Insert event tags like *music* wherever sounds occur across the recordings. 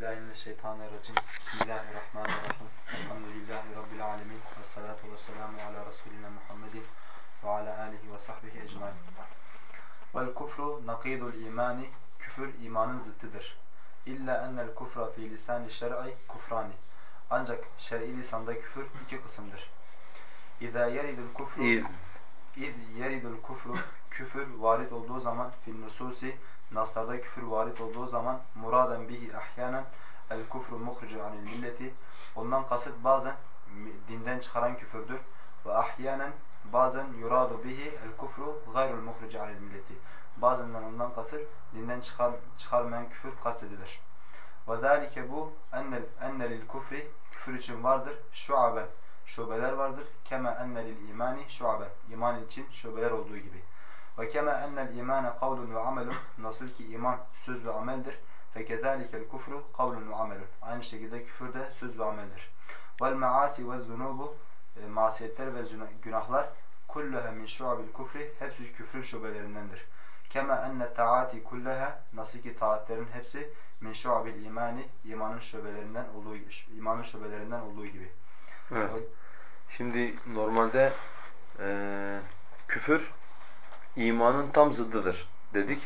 billahi mineşşeytanirracim. Bismillahirrahmanirrahim. Elhamdülillahi rabbil alamin. Ves salatu vesselamu ala resulina Muhammedin ve ala alihi ve sahbihi ecmaîn. Vel kufru nakidul imani. Küfür imanın zıttıdır. İlla ennel kufra fi lisani şer'i kufrani. Ancak şer'i lisanda küfür iki kısımdır. İza yeridul kufru İz. Yeridul kufru küfür varit olduğu zaman fil nususi naslarda küfür varit olduğu zaman muraden bihi ahyanen el kufru muhricu anil milleti ondan kasıt bazen dinden çıkaran küfürdür ve ahyanen bazen yuradu bihi el kufru gayrul muhricu anil milleti bazen ondan kasıt dinden çıkar, çıkarmayan küfür kastedilir. Ve zalike bu ennel ennelil kufri küfür için vardır şuaben şubeler vardır. Kema ennelil imani şuaben iman için şubeler olduğu gibi. Ve kema ennel imane kavlun ve amelun nasıl ki iman söz ve ameldir. Fekezalikel kufru kavlun ve amelun. Aynı şekilde küfür de söz ve ameldir. Vel maasi ve zunubu masiyetler ve günahlar kulluha min şuabil kufri hepsi küfrün şubelerindendir. Kema enne taati kulluha nasıl ki taatlerin hepsi min şuabil imani imanın şubelerinden olduğu imanın şubelerinden olduğu gibi. Evet. Şimdi normalde e, küfür imanın tam zıddıdır dedik.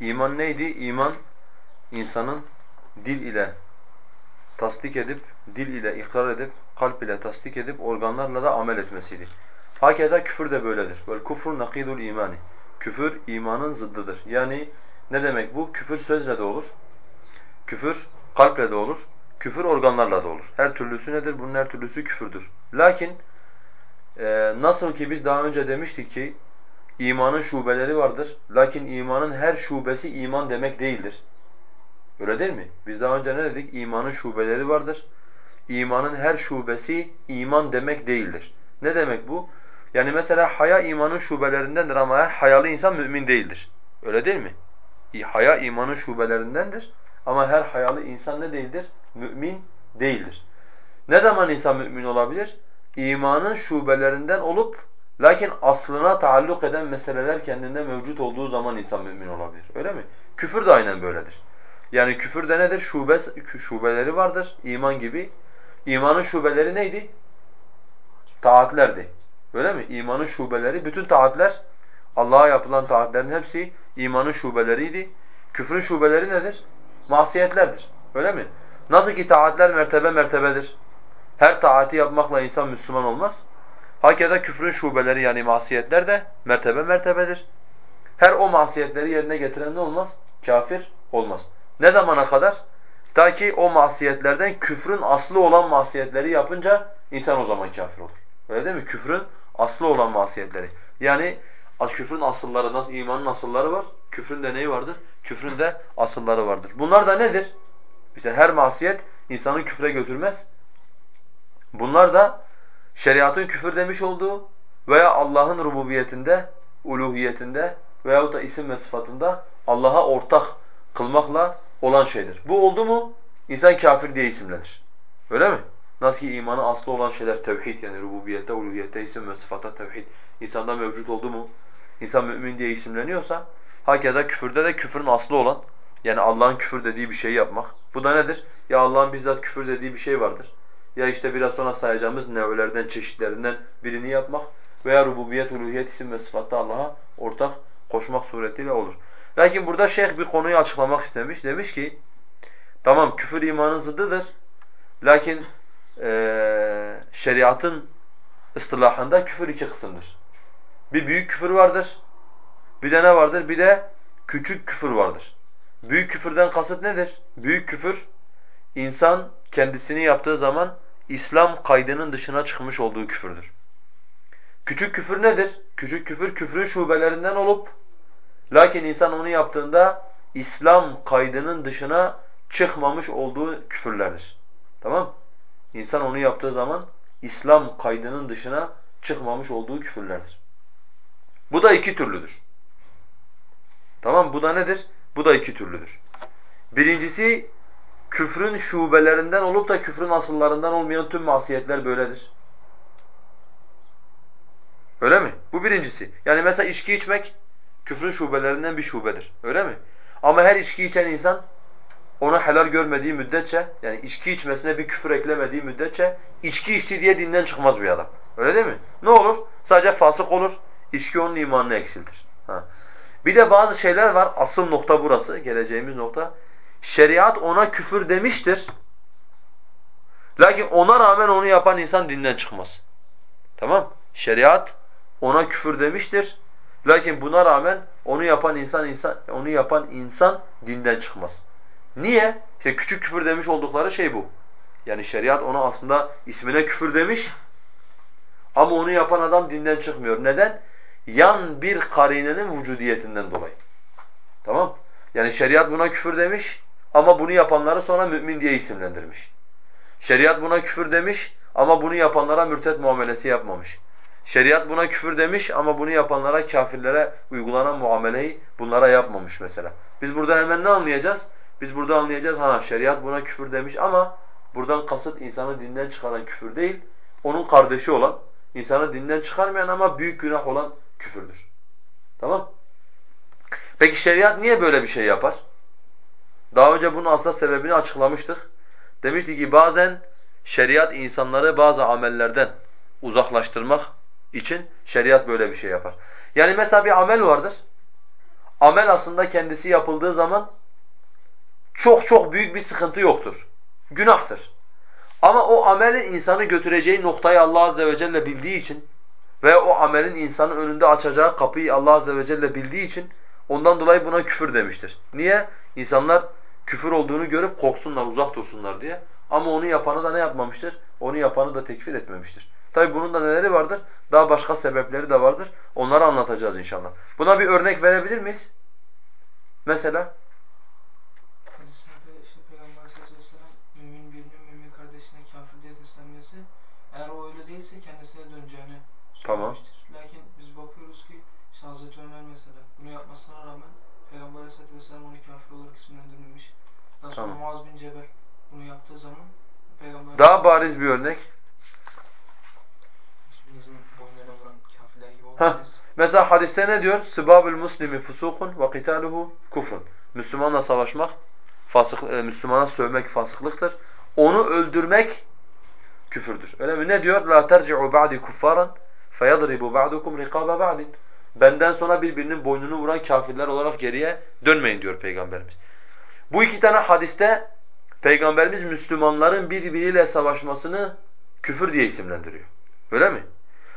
İman neydi? İman insanın dil ile tasdik edip, dil ile ikrar edip, kalp ile tasdik edip, organlarla da amel etmesiydi. Hakeza küfür de böyledir. Vel kufru nakidul imani. Küfür imanın zıddıdır. Yani ne demek bu? Küfür sözle de olur. Küfür kalple de olur. Küfür organlarla da olur. Her türlüsü nedir? Bunun her türlüsü küfürdür. Lakin e, nasıl ki biz daha önce demiştik ki imanın şubeleri vardır. Lakin imanın her şubesi iman demek değildir. Öyle değil mi? Biz daha önce ne dedik? İmanın şubeleri vardır. İmanın her şubesi iman demek değildir. Ne demek bu? Yani mesela haya imanın şubelerindendir ama her hayalı insan mümin değildir. Öyle değil mi? Haya imanın şubelerindendir ama her hayalı insan ne değildir? Mümin değildir. Ne zaman insan mümin olabilir? İmanın şubelerinden olup lakin aslına taalluk eden meseleler kendinde mevcut olduğu zaman insan mümin olabilir. Öyle mi? Küfür de aynen böyledir. Yani küfür de nedir? Şube, şubeleri vardır iman gibi. İmanın şubeleri neydi? Taatlerdi. Öyle mi? İmanın şubeleri, bütün taatler, Allah'a yapılan taatlerin hepsi imanın şubeleriydi. Küfrün şubeleri nedir? Masiyetlerdir. Öyle mi? Nasıl ki taatler mertebe mertebedir. Her taati yapmakla insan Müslüman olmaz. Hakeza küfrün şubeleri yani masiyetler de mertebe mertebedir. Her o masiyetleri yerine getiren ne olmaz? Kafir olmaz. Ne zamana kadar? Ta ki o masiyetlerden küfrün aslı olan masiyetleri yapınca insan o zaman kafir olur. Öyle değil mi? Küfrün aslı olan masiyetleri. Yani küfrün asılları, nasıl imanın asılları var, küfrün de neyi vardır? Küfrün de asılları vardır. Bunlar da nedir? İşte her masiyet insanı küfre götürmez. Bunlar da şeriatın küfür demiş olduğu veya Allah'ın rububiyetinde, uluhiyetinde veyahut da isim ve sıfatında Allah'a ortak kılmakla olan şeydir. Bu oldu mu insan kafir diye isimlenir. Öyle mi? Nasıl ki imanı aslı olan şeyler tevhid yani rububiyette, uluhiyette, isim ve sıfata tevhid insanda mevcut oldu mu insan mümin diye isimleniyorsa hakeza küfürde de küfrün aslı olan yani Allah'ın küfür dediği bir şeyi yapmak. Bu da nedir? Ya Allah'ın bizzat küfür dediği bir şey vardır. Ya işte biraz sonra sayacağımız nevlerden, çeşitlerinden birini yapmak veya rububiyet, uluhiyet, isim ve sıfatta Allah'a ortak koşmak suretiyle olur. Lakin burada şeyh bir konuyu açıklamak istemiş. Demiş ki, tamam küfür imanın zıddıdır. Lakin e, şeriatın ıstılahında küfür iki kısımdır. Bir büyük küfür vardır. Bir de ne vardır? Bir de küçük küfür vardır. Büyük küfürden kasıt nedir? Büyük küfür, insan kendisini yaptığı zaman İslam kaydının dışına çıkmış olduğu küfürdür. Küçük küfür nedir? Küçük küfür, küfrün şubelerinden olup, lakin insan onu yaptığında İslam kaydının dışına çıkmamış olduğu küfürlerdir. Tamam İnsan onu yaptığı zaman İslam kaydının dışına çıkmamış olduğu küfürlerdir. Bu da iki türlüdür. Tamam Bu da nedir? Bu da iki türlüdür. Birincisi küfrün şubelerinden olup da küfrün asıllarından olmayan tüm masiyetler böyledir. Öyle mi? Bu birincisi. Yani mesela içki içmek küfrün şubelerinden bir şubedir. Öyle mi? Ama her içki içen insan onu helal görmediği müddetçe, yani içki içmesine bir küfür eklemediği müddetçe, içki içti diye dinden çıkmaz bir adam. Öyle değil mi? Ne olur? Sadece fasık olur, içki onun imanını eksiltir. Ha. Bir de bazı şeyler var, asıl nokta burası, geleceğimiz nokta. Şeriat ona küfür demiştir. Lakin ona rağmen onu yapan insan dinden çıkmaz. Tamam? Şeriat ona küfür demiştir. Lakin buna rağmen onu yapan insan insan onu yapan insan dinden çıkmaz. Niye? İşte küçük küfür demiş oldukları şey bu. Yani şeriat ona aslında ismine küfür demiş ama onu yapan adam dinden çıkmıyor. Neden? Yan bir karinenin vücudiyetinden dolayı. Tamam? Yani şeriat buna küfür demiş ama bunu yapanları sonra mümin diye isimlendirmiş. Şeriat buna küfür demiş ama bunu yapanlara mürtet muamelesi yapmamış. Şeriat buna küfür demiş ama bunu yapanlara, kafirlere uygulanan muameleyi bunlara yapmamış mesela. Biz burada hemen ne anlayacağız? Biz burada anlayacağız ha şeriat buna küfür demiş ama buradan kasıt insanı dinden çıkaran küfür değil, onun kardeşi olan, insanı dinden çıkarmayan ama büyük günah olan küfürdür. Tamam? Peki şeriat niye böyle bir şey yapar? Daha önce bunun aslında sebebini açıklamıştık. Demişti ki bazen şeriat insanları bazı amellerden uzaklaştırmak için şeriat böyle bir şey yapar. Yani mesela bir amel vardır. Amel aslında kendisi yapıldığı zaman çok çok büyük bir sıkıntı yoktur. Günahtır. Ama o amelin insanı götüreceği noktayı Allah azze ve celle bildiği için ve o amelin insanın önünde açacağı kapıyı Allah azze ve celle bildiği için ondan dolayı buna küfür demiştir. Niye? İnsanlar küfür olduğunu görüp korksunlar, uzak dursunlar diye. Ama onu yapanı da ne yapmamıştır? Onu yapanı da tekfir etmemiştir. Tabi bunun da neleri vardır? Daha başka sebepleri de vardır. Onları anlatacağız inşallah. Buna bir örnek verebilir miyiz? Mesela? Mümin birinin mümin kardeşine kafir diye seslenmesi eğer o öyle değilse kendisine döneceğini Tamam. söylemiştir. Lakin biz bakıyoruz ki işte Hazreti Ömer mesela bunu yapmasına rağmen Peygamber aleyhissalatü vesselam onu kafir olarak isimlendirmemiş. Daha sonra Tamam. Muaz bin Cebel bunu yaptığı zaman Peygamber Daha bariz bir örnek. Olmayız. Mesela hadiste ne diyor? Sibabul muslimi fusukun ve qitaluhu kufrun. Müslümanla savaşmak, fasık, e, Müslümana sövmek fasıklıktır. Onu öldürmek küfürdür. Öyle mi? Ne diyor? La terci'u ba'di kuffaran feyadribu ba'dukum riqaba ba'din. Benden sonra birbirinin boynunu vuran kafirler olarak geriye dönmeyin diyor Peygamberimiz. Bu iki tane hadiste Peygamberimiz Müslümanların birbiriyle savaşmasını küfür diye isimlendiriyor. Öyle mi?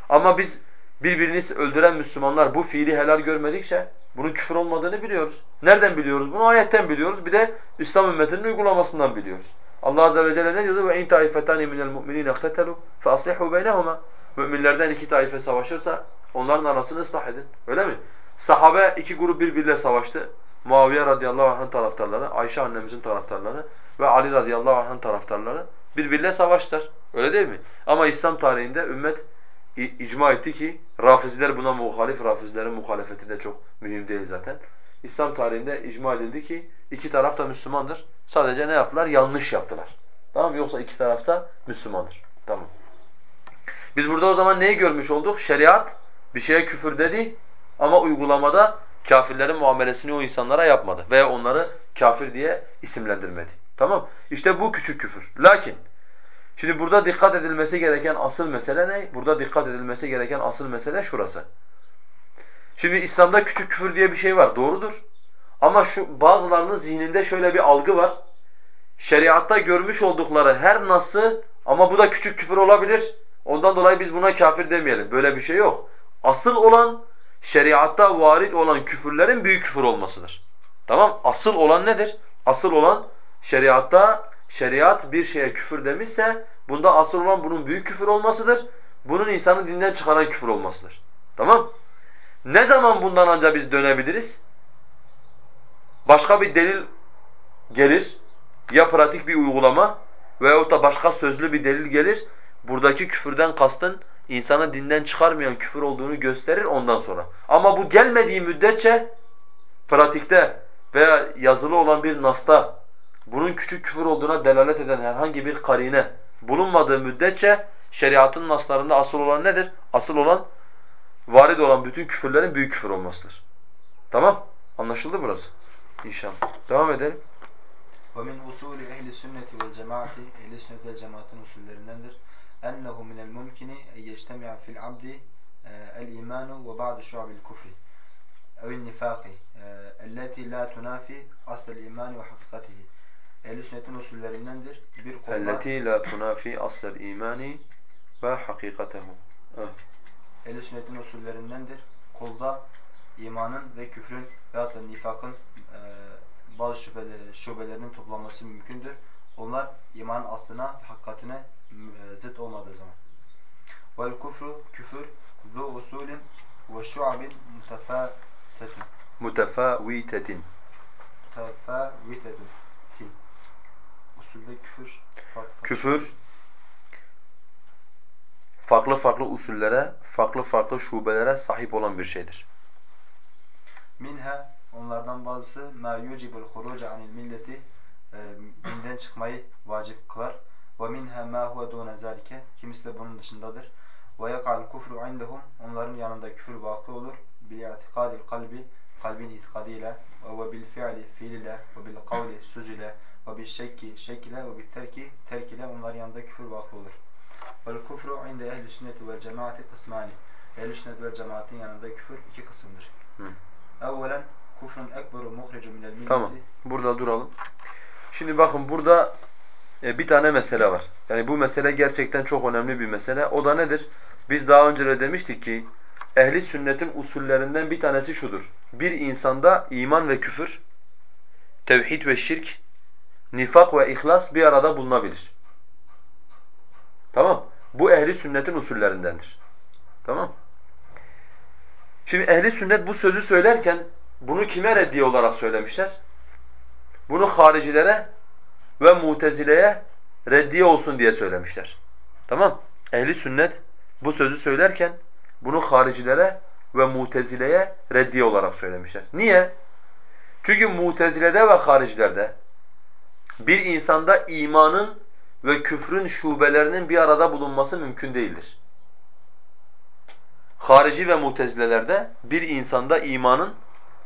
Ama biz birbirini öldüren Müslümanlar bu fiili helal görmedikçe bunun küfür olmadığını biliyoruz. Nereden biliyoruz bunu? Ayetten biliyoruz. Bir de İslam ümmetinin uygulamasından biliyoruz. Allah azze ve celle ne diyordu? Ve in taifetani minel mu'minin iqtatalu fe aslihu beynehuma. Müminlerden iki taife savaşırsa onların arasını ıslah edin. Öyle mi? Sahabe iki grup birbiriyle savaştı. Muaviye radıyallahu anh'ın taraftarları, Ayşe annemizin taraftarları ve Ali radıyallahu anh'ın taraftarları birbiriyle savaştılar. Öyle değil mi? Ama İslam tarihinde ümmet icma etti ki Rafiziler buna muhalif, Rafizilerin muhalefeti de çok mühim değil zaten. İslam tarihinde icma edildi ki iki taraf da Müslümandır. Sadece ne yaptılar? Yanlış yaptılar. Tamam? Yoksa iki taraf da Müslümandır. Tamam. Biz burada o zaman neyi görmüş olduk? Şeriat bir şeye küfür dedi ama uygulamada kafirlerin muamelesini o insanlara yapmadı veya onları kafir diye isimlendirmedi. Tamam? İşte bu küçük küfür. Lakin şimdi burada dikkat edilmesi gereken asıl mesele ne? Burada dikkat edilmesi gereken asıl mesele şurası. Şimdi İslam'da küçük küfür diye bir şey var. Doğrudur. Ama şu bazılarının zihninde şöyle bir algı var. Şeriatta görmüş oldukları her nasıl ama bu da küçük küfür olabilir. Ondan dolayı biz buna kafir demeyelim. Böyle bir şey yok. Asıl olan şeriatta varit olan küfürlerin büyük küfür olmasıdır. Tamam? Asıl olan nedir? Asıl olan şeriatta şeriat bir şeye küfür demişse bunda asıl olan bunun büyük küfür olmasıdır. Bunun insanı dinden çıkaran küfür olmasıdır. Tamam? Ne zaman bundan anca biz dönebiliriz? Başka bir delil gelir. Ya pratik bir uygulama veyahut da başka sözlü bir delil gelir. Buradaki küfürden kastın insanı dinden çıkarmayan küfür olduğunu gösterir ondan sonra. Ama bu gelmediği müddetçe pratikte veya yazılı olan bir nasta bunun küçük küfür olduğuna delalet eden herhangi bir karine bulunmadığı müddetçe şeriatın naslarında asıl olan nedir? Asıl olan varid olan bütün küfürlerin büyük küfür olmasıdır. Tamam? Anlaşıldı burası? İnşallah. Devam edelim. ومن أصول أهل السنة والجماعة أهل السنة والجماعة usullerindendir. ennehu minel mumkini yectemi'a fil abdi e, el imanu ve ba'du şuabil kufri evin nifaki e, elleti la tunafi asl imani ve hakikatihi Ehl-i sünnetin usullerindendir. Bir konuda elleti la tunafi asl imani ve hakikatehu. Ehl-i sünnetin usullerindendir. Kolda imanın ve küfrün veyahut da nifakın e, bazı şüpheleri, şubelerinin toplanması mümkündür. Onlar imanın aslına hakikatine zıt olmadığı zaman. Vel kufru küfür zu usulin ve şuabin mutefâtetun. Mutefâvitetin. Mutefâvitetun. Usulde küfür farklı farklı. Küfür farklı farklı usullere, farklı farklı şubelere sahip olan bir şeydir. Minha onlardan bazısı ma yucibul huruca anil milleti e, dinden çıkmayı vacip kılar. Minha ma huve dune zalike kimisi de bunun dışındadır. Yaka'l kufru indahum onların yanında küfür vakı olur. İ'tikadil kalbi kalbin itikadıyla ve bil fi'li fiil ile ve bil kavli söz ile ve bil şekki şek ile ve bil terki terk ile onların yanında küfür vakı olur. Vel kufru inde ehli sünneti vel cemaati kısmani. Ehli sünnet vel cemaatin yanında küfür iki kısımdır. Evvelen kufrun ekberu muhricu minel milleti. Tamam. Burada duralım. Şimdi bakın burada bir tane mesele var. Yani bu mesele gerçekten çok önemli bir mesele. O da nedir? Biz daha önce de demiştik ki ehli sünnetin usullerinden bir tanesi şudur. Bir insanda iman ve küfür, tevhid ve şirk, nifak ve ihlas bir arada bulunabilir. Tamam? Bu ehli sünnetin usullerindendir. Tamam? Şimdi ehli sünnet bu sözü söylerken bunu kime reddiye olarak söylemişler? Bunu haricilere ve mutezileye reddiye olsun diye söylemişler. Tamam? Ehli sünnet bu sözü söylerken bunu haricilere ve mutezileye reddiye olarak söylemişler. Niye? Çünkü mutezilede ve haricilerde bir insanda imanın ve küfrün şubelerinin bir arada bulunması mümkün değildir. Harici ve mutezilelerde bir insanda imanın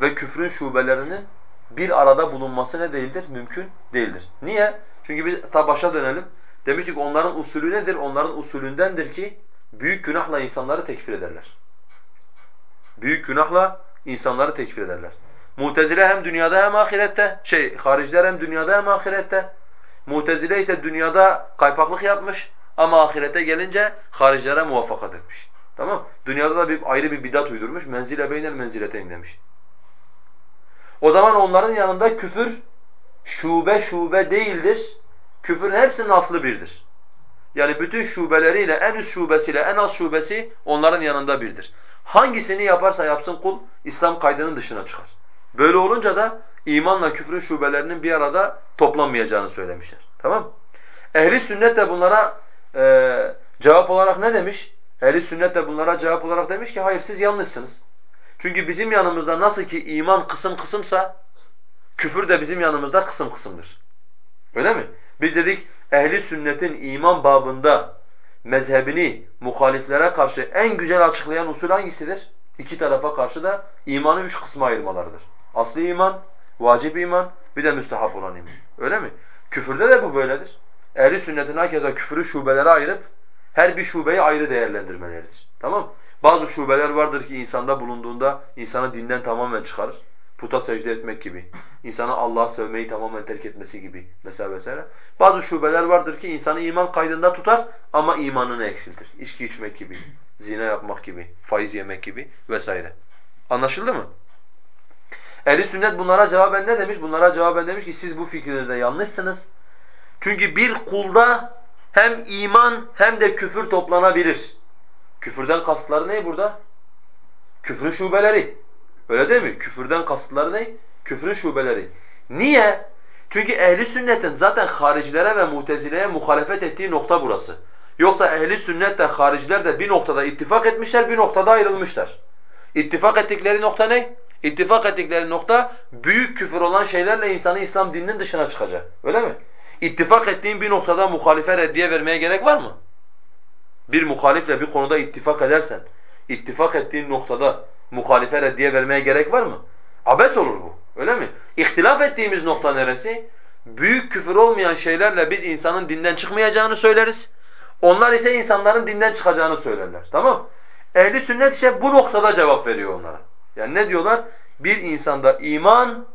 ve küfrün şubelerinin bir arada bulunması ne değildir? Mümkün değildir. Niye? Çünkü biz ta başa dönelim. Demiştik onların usulü nedir? Onların usulündendir ki büyük günahla insanları tekfir ederler. Büyük günahla insanları tekfir ederler. Mutezile hem dünyada hem ahirette, şey hariciler hem dünyada hem ahirette. Mutezile ise dünyada kaypaklık yapmış ama ahirete gelince haricilere muvaffakat etmiş. Tamam? Dünyada da bir ayrı bir bidat uydurmuş. Menzile beynel menzileteyn demiş. O zaman onların yanında küfür şube şube değildir. Küfür hepsinin aslı birdir. Yani bütün şubeleriyle en üst şubesiyle en az şubesi onların yanında birdir. Hangisini yaparsa yapsın kul İslam kaydının dışına çıkar. Böyle olunca da imanla küfrün şubelerinin bir arada toplanmayacağını söylemişler. Tamam Ehli sünnet de bunlara e, cevap olarak ne demiş? Ehli sünnet de bunlara cevap olarak demiş ki hayır siz yanlışsınız. Çünkü bizim yanımızda nasıl ki iman kısım kısımsa küfür de bizim yanımızda kısım kısımdır. Öyle mi? Biz dedik ehli sünnetin iman babında mezhebini muhaliflere karşı en güzel açıklayan usul hangisidir? İki tarafa karşı da imanı üç kısma ayırmalarıdır. Asli iman, vacip iman, bir de müstehap olan iman. Öyle mi? Küfürde de bu böyledir. Ehli sünnetin herkese küfürü şubelere ayırıp her bir şubeyi ayrı değerlendirmeleridir. Tamam Bazı şubeler vardır ki insanda bulunduğunda insanı dinden tamamen çıkarır. Puta secde etmek gibi, insanı Allah'a sövmeyi tamamen terk etmesi gibi mesela vesaire. Bazı şubeler vardır ki insanı iman kaydında tutar ama imanını eksiltir. İçki içmek gibi, zina yapmak gibi, faiz yemek gibi vesaire. Anlaşıldı mı? Ehli sünnet bunlara cevaben ne demiş? Bunlara cevaben demiş ki siz bu fikrinizde yanlışsınız. Çünkü bir kulda hem iman hem de küfür toplanabilir. Küfürden kasıtları ne burada? Küfrün şubeleri. Öyle değil mi? Küfürden kasıtları ne? Küfrün şubeleri. Niye? Çünkü ehli sünnetin zaten haricilere ve mutezileye muhalefet ettiği nokta burası. Yoksa ehli sünnet de hariciler de bir noktada ittifak etmişler, bir noktada ayrılmışlar. İttifak ettikleri nokta ne? İttifak ettikleri nokta büyük küfür olan şeylerle insanı İslam dininin dışına çıkacak. Öyle mi? İttifak ettiğin bir noktada muhalife reddiye vermeye gerek var mı? Bir muhalifle bir konuda ittifak edersen, ittifak ettiğin noktada muhalife reddiye vermeye gerek var mı? Abes olur bu. Öyle mi? İhtilaf ettiğimiz nokta neresi? büyük küfür olmayan şeylerle biz insanın dinden çıkmayacağını söyleriz. Onlar ise insanların dinden çıkacağını söylerler. Tamam Ehli sünnet ise bu noktada cevap veriyor onlara. Yani ne diyorlar? Bir insanda iman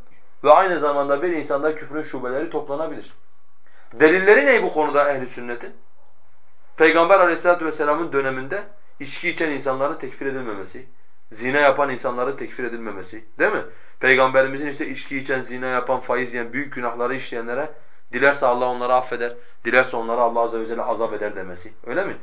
ve aynı zamanda bir insanda küfrün şubeleri toplanabilir. Delilleri ne bu konuda ehli sünnetin? Peygamber aleyhissalatu vesselamın döneminde içki içen insanların tekfir edilmemesi, zina yapan insanların tekfir edilmemesi değil mi? Peygamberimizin işte içki içen, zina yapan, faiz yiyen, büyük günahları işleyenlere dilerse Allah onları affeder, dilerse onlara Allah azze ve celle azap eder demesi. Öyle mi?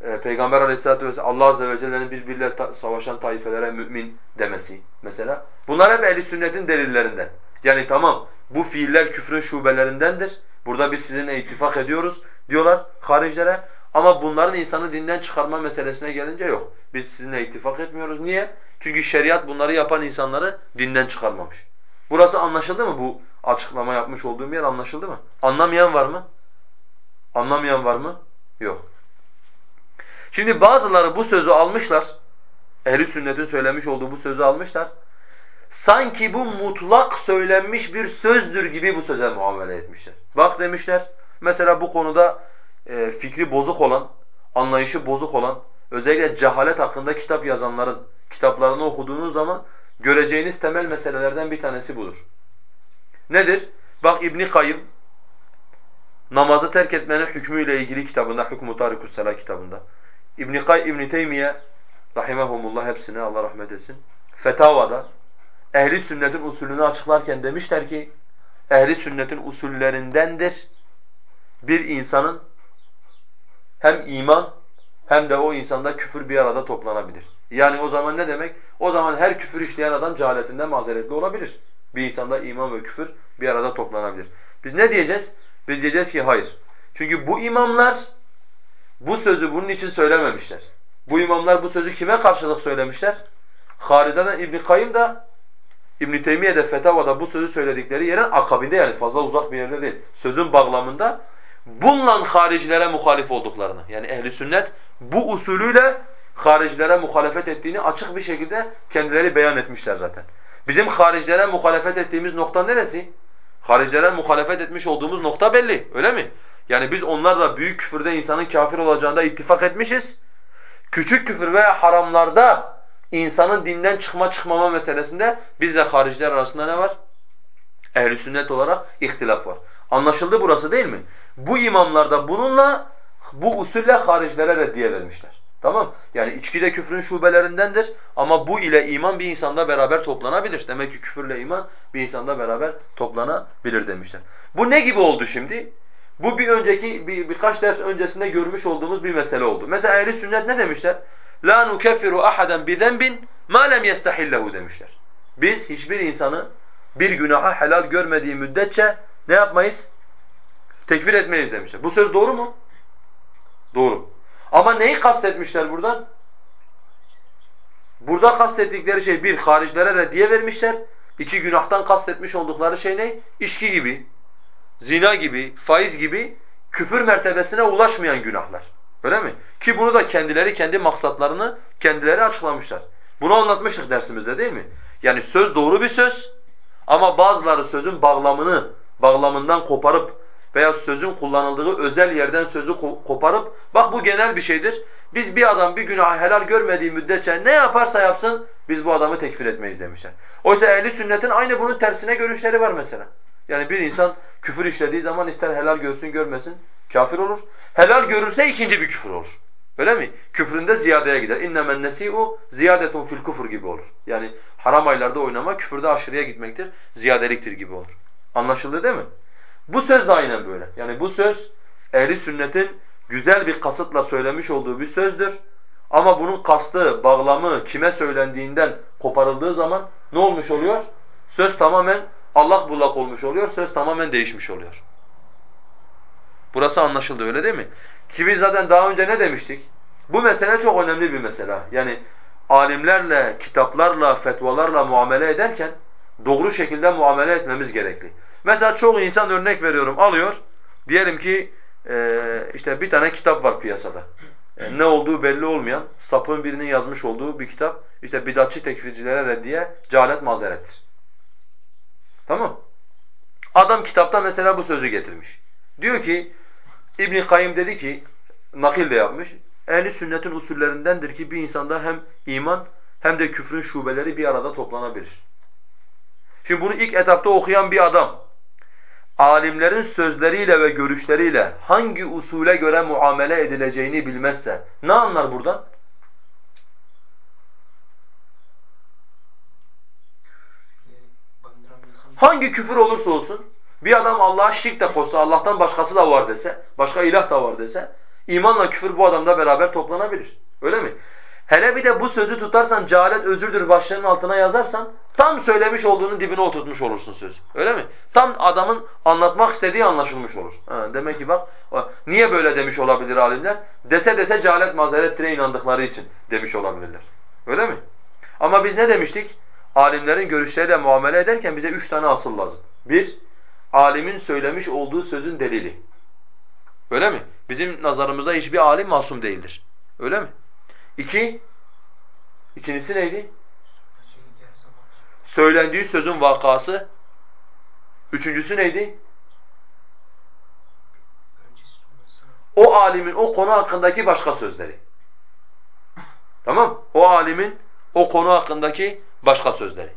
Ee, Peygamber aleyhissalatu vesselam Allah azze ve celle'nin birbiriyle ta savaşan taifelere mümin demesi mesela. Bunlar hep ehli sünnetin delillerinden. Yani tamam bu fiiller küfrün şubelerindendir. Burada biz sizinle ittifak ediyoruz diyorlar haricilere. Ama bunların insanı dinden çıkarma meselesine gelince yok. Biz sizinle ittifak etmiyoruz. Niye? Çünkü şeriat bunları yapan insanları dinden çıkarmamış. Burası anlaşıldı mı bu açıklama yapmış olduğum yer anlaşıldı mı? Anlamayan var mı? Anlamayan var mı? Yok. Şimdi bazıları bu sözü almışlar. Ehli sünnetin söylemiş olduğu bu sözü almışlar. Sanki bu mutlak söylenmiş bir sözdür gibi bu söze muamele etmişler. Bak demişler. Mesela bu konuda e, fikri bozuk olan, anlayışı bozuk olan, özellikle cehalet hakkında kitap yazanların kitaplarını okuduğunuz zaman göreceğiniz temel meselelerden bir tanesi budur. Nedir? Bak İbn Kayyım namazı terk etmenin hükmüyle ilgili kitabında, Hükmü Tarikus Sala kitabında. İbn Kay İbn Teymiye rahimehumullah hepsine Allah rahmet etsin. Fetavada ehli sünnetin usulünü açıklarken demişler ki ehli sünnetin usullerindendir bir insanın hem iman hem de o insanda küfür bir arada toplanabilir. Yani o zaman ne demek? O zaman her küfür işleyen adam cehaletinden mazeretli olabilir. Bir insanda iman ve küfür bir arada toplanabilir. Biz ne diyeceğiz? Biz diyeceğiz ki hayır. Çünkü bu imamlar bu sözü bunun için söylememişler. Bu imamlar bu sözü kime karşılık söylemişler? Harica'dan İbn Kayyım da İbn Teymiye de Fetavada bu sözü söyledikleri yerin akabinde yani fazla uzak bir yerde değil. Sözün bağlamında bununla haricilere muhalif olduklarını yani ehli sünnet bu usulüyle haricilere muhalefet ettiğini açık bir şekilde kendileri beyan etmişler zaten. Bizim haricilere muhalefet ettiğimiz nokta neresi? Haricilere muhalefet etmiş olduğumuz nokta belli, öyle mi? Yani biz onlarla büyük küfürde insanın kafir olacağında ittifak etmişiz. Küçük küfür veya haramlarda insanın dinden çıkma çıkmama meselesinde bizle hariciler arasında ne var? Ehl-i sünnet olarak ihtilaf var. Anlaşıldı burası değil mi? Bu imamlar da bununla, bu usulle haricilere reddiye vermişler. Tamam? Yani içki de küfrün şubelerindendir ama bu ile iman bir insanda beraber toplanabilir. Demek ki küfürle iman bir insanda beraber toplanabilir demişler. Bu ne gibi oldu şimdi? Bu bir önceki bir, birkaç ders öncesinde görmüş olduğumuz bir mesele oldu. Mesela ehli sünnet ne demişler? La nukeffiru ahadan bi zenbin ma lem yestahillehu demişler. Biz hiçbir insanı bir günaha helal görmediği müddetçe ne yapmayız? Tekfir etmeyiz demişler. Bu söz doğru mu? Doğru. Ama neyi kastetmişler buradan? Burada kastettikleri şey bir, haricilere reddiye vermişler. İki, günahtan kastetmiş oldukları şey ne? İşki gibi, zina gibi, faiz gibi küfür mertebesine ulaşmayan günahlar. Öyle mi? Ki bunu da kendileri kendi maksatlarını kendileri açıklamışlar. Bunu anlatmıştık dersimizde değil mi? Yani söz doğru bir söz ama bazıları sözün bağlamını bağlamından koparıp veya sözün kullanıldığı özel yerden sözü koparıp bak bu genel bir şeydir. Biz bir adam bir günah helal görmediği müddetçe ne yaparsa yapsın biz bu adamı tekfir etmeyiz demişler. Oysa ehli sünnetin aynı bunun tersine görüşleri var mesela. Yani bir insan küfür işlediği zaman ister helal görsün görmesin kafir olur. Helal görürse ikinci bir küfür olur. Öyle mi? Küfründe ziyadeye gider. İnnemen nesi'u ziyadetun fil kufur gibi olur. Yani haram aylarda oynama küfürde aşırıya gitmektir, ziyadeliktir gibi olur. Anlaşıldı değil mi? Bu söz de aynen böyle. Yani bu söz ehli sünnetin güzel bir kasıtla söylemiş olduğu bir sözdür. Ama bunun kastı, bağlamı, kime söylendiğinden koparıldığı zaman ne olmuş oluyor? Söz tamamen Allah bullak olmuş oluyor, söz tamamen değişmiş oluyor. Burası anlaşıldı öyle değil mi? Ki biz zaten daha önce ne demiştik? Bu mesele çok önemli bir mesele. Yani alimlerle, kitaplarla, fetvalarla muamele ederken doğru şekilde muamele etmemiz gerekli. Mesela çoğu insan örnek veriyorum alıyor. Diyelim ki e, işte bir tane kitap var piyasada. E, ne olduğu belli olmayan, sapın birinin yazmış olduğu bir kitap. İşte bidatçı tekfircilere reddiye cehalet mazerettir. Tamam Adam kitapta mesela bu sözü getirmiş. Diyor ki İbn Kayyim dedi ki nakil de yapmış. Ehli sünnetin usullerindendir ki bir insanda hem iman hem de küfrün şubeleri bir arada toplanabilir. Şimdi bunu ilk etapta okuyan bir adam alimlerin sözleriyle ve görüşleriyle hangi usule göre muamele edileceğini bilmezse ne anlar buradan? Hangi küfür olursa olsun bir adam Allah'a şirk de koşsa, Allah'tan başkası da var dese, başka ilah da var dese imanla küfür bu adamda beraber toplanabilir. Öyle mi? Hele bir de bu sözü tutarsan cehalet özürdür başlığının altına yazarsan tam söylemiş olduğunun dibine oturtmuş olursun söz. Öyle mi? Tam adamın anlatmak istediği anlaşılmış olur. Ha, demek ki bak niye böyle demiş olabilir alimler? Dese dese cehalet mazerettire inandıkları için demiş olabilirler. Öyle mi? Ama biz ne demiştik? Alimlerin görüşleriyle muamele ederken bize üç tane asıl lazım. Bir, alimin söylemiş olduğu sözün delili. Öyle mi? Bizim nazarımızda hiçbir alim masum değildir. Öyle mi? İki, ikincisi neydi? Söylendiği sözün vakası. Üçüncüsü neydi? O alimin o konu hakkındaki başka sözleri. Tamam? O alimin o konu hakkındaki başka sözleri.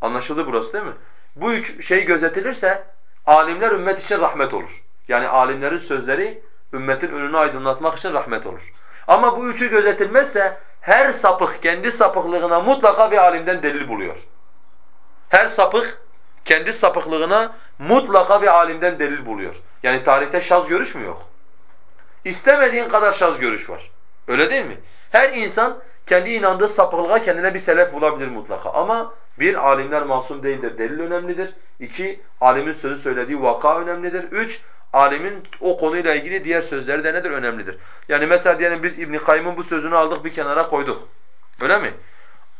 Anlaşıldı burası değil mi? Bu üç şey gözetilirse alimler ümmet için rahmet olur. Yani alimlerin sözleri ümmetin önünü aydınlatmak için rahmet olur. Ama bu üçü gözetilmezse her sapık kendi sapıklığına mutlaka bir alimden delil buluyor. Her sapık kendi sapıklığına mutlaka bir alimden delil buluyor. Yani tarihte şaz görüş mü yok? İstemediğin kadar şaz görüş var. Öyle değil mi? Her insan kendi inandığı sapıklığa kendine bir selef bulabilir mutlaka. Ama bir, alimler masum değildir, delil önemlidir. İki, alimin sözü söylediği vaka önemlidir. Üç, alimin o konuyla ilgili diğer sözleri de nedir? Önemlidir. Yani mesela diyelim biz İbn Kayyım'ın bu sözünü aldık bir kenara koyduk. Öyle mi?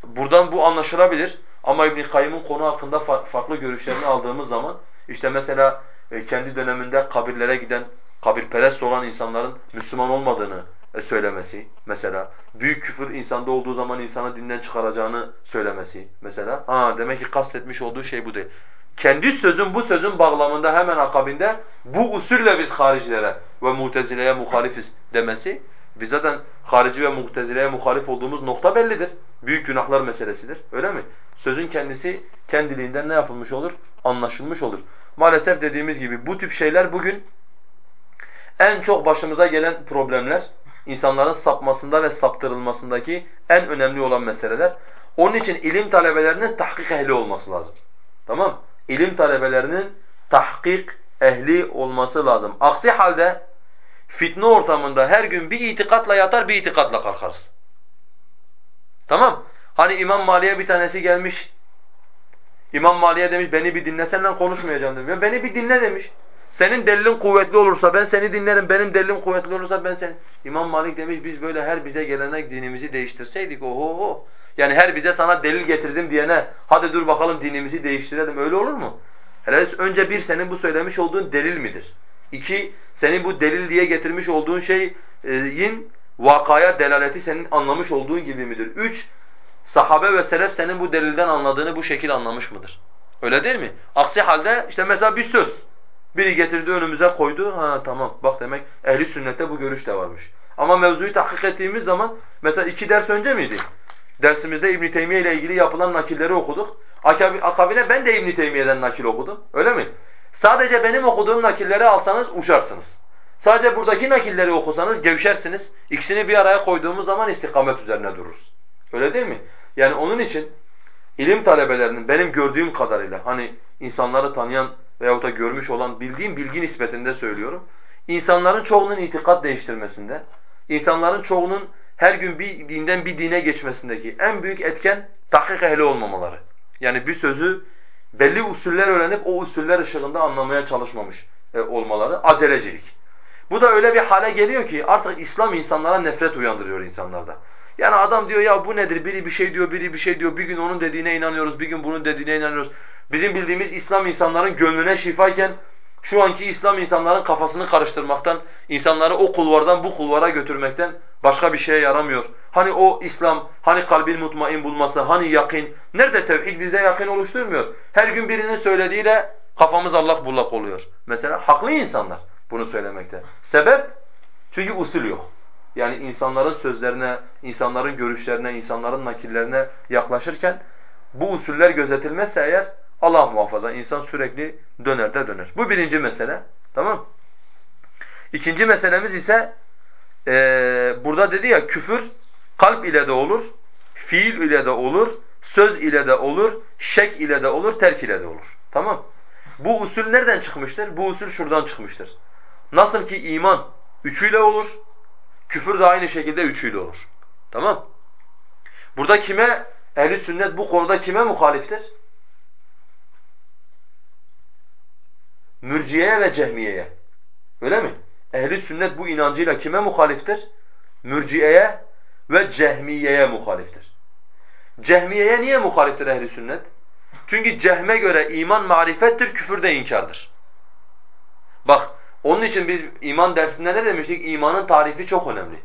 Buradan bu anlaşılabilir ama İbn Kayyım'ın konu hakkında fa- farklı görüşlerini aldığımız zaman işte mesela e, kendi döneminde kabirlere giden kabirperest olan insanların Müslüman olmadığını e, söylemesi mesela büyük küfür insanda olduğu zaman insanı dinden çıkaracağını söylemesi mesela ha demek ki kastetmiş olduğu şey bu değil. Kendi sözün bu sözün bağlamında hemen akabinde bu usulle biz haricilere ve mutezileye muhalifiz demesi biz zaten harici ve mutezileye muhalif olduğumuz nokta bellidir. Büyük günahlar meselesidir. Öyle mi? Sözün kendisi kendiliğinden ne yapılmış olur? Anlaşılmış olur. Maalesef dediğimiz gibi bu tip şeyler bugün en çok başımıza gelen problemler, insanların sapmasında ve saptırılmasındaki en önemli olan meseleler. Onun için ilim talebelerinin tahkik ehli olması lazım. Tamam? İlim talebelerinin tahkik ehli olması lazım. Aksi halde fitne ortamında her gün bir itikatla yatar, bir itikatla kalkarız. Tamam? Hani İmam Mali'ye bir tanesi gelmiş. İmam Mali'ye demiş beni bir dinle senden konuşmayacağım demiş. Ya beni bir dinle demiş. Senin delilin kuvvetli olursa ben seni dinlerim. Benim delilim kuvvetli olursa ben seni. İmam Malik demiş biz böyle her bize gelene dinimizi değiştirseydik oho. Yani her bize sana delil getirdim diyene hadi dur bakalım dinimizi değiştirelim öyle olur mu? Hele önce bir senin bu söylemiş olduğun delil midir? İki senin bu delil diye getirmiş olduğun şeyin vakaya delaleti senin anlamış olduğun gibi midir? Üç sahabe ve selef senin bu delilden anladığını bu şekil anlamış mıdır? Öyle değil mi? Aksi halde işte mesela bir söz. Biri getirdi önümüze koydu. Ha tamam bak demek ehli sünnette bu görüş de varmış. Ama mevzuyu tahkik ettiğimiz zaman mesela iki ders önce miydi? Dersimizde İbn Teymiye ile ilgili yapılan nakilleri okuduk. Akabi- Akabine ben de İbn Teymiye'den nakil okudum. Öyle mi? Sadece benim okuduğum nakilleri alsanız uçarsınız. Sadece buradaki nakilleri okusanız gevşersiniz. İkisini bir araya koyduğumuz zaman istikamet üzerine dururuz. Öyle değil mi? Yani onun için ilim talebelerinin benim gördüğüm kadarıyla hani insanları tanıyan veyahut da görmüş olan bildiğim bilgi nispetinde söylüyorum. İnsanların çoğunun itikat değiştirmesinde, insanların çoğunun her gün bir dinden bir dine geçmesindeki en büyük etken tahkik ehli olmamaları. Yani bir sözü belli usuller öğrenip o usuller ışığında anlamaya çalışmamış e, olmaları, acelecilik. Bu da öyle bir hale geliyor ki artık İslam insanlara nefret uyandırıyor insanlarda. Yani adam diyor ya bu nedir? Biri bir şey diyor, biri bir şey diyor. Bir gün onun dediğine inanıyoruz, bir gün bunun dediğine inanıyoruz. Bizim bildiğimiz İslam insanların gönlüne şifayken Şu anki İslam insanların kafasını karıştırmaktan, insanları o kulvardan bu kulvara götürmekten başka bir şeye yaramıyor. Hani o İslam, hani kalbin mutmain bulması, hani yakin. Nerede tevhid bize yakin oluşturmuyor. Her gün birinin söylediğiyle kafamız allak bullak oluyor. Mesela haklı insanlar bunu söylemekte. Sebep? Çünkü usul yok. Yani insanların sözlerine, insanların görüşlerine, insanların nakillerine yaklaşırken bu usuller gözetilmezse eğer Allah muhafaza insan sürekli döner de döner. Bu birinci mesele. Tamam İkinci meselemiz ise ee, burada dedi ya küfür kalp ile de olur, fiil ile de olur, söz ile de olur, şek ile de olur, terk ile de olur. Tamam Bu usul nereden çıkmıştır? Bu usul şuradan çıkmıştır. Nasıl ki iman üçüyle olur, küfür de aynı şekilde üçüyle olur. Tamam Burada kime, ehli sünnet bu konuda kime muhaliftir? Mürciyeye ve cehmiyeye. Öyle mi? Ehli sünnet bu inancıyla kime muhaliftir? Mürciyeye ve cehmiyeye muhaliftir. Cehmiyeye niye muhaliftir ehli sünnet? Çünkü cehme göre iman marifettir, küfür de inkardır. Bak onun için biz iman dersinde ne demiştik? İmanın tarifi çok önemli.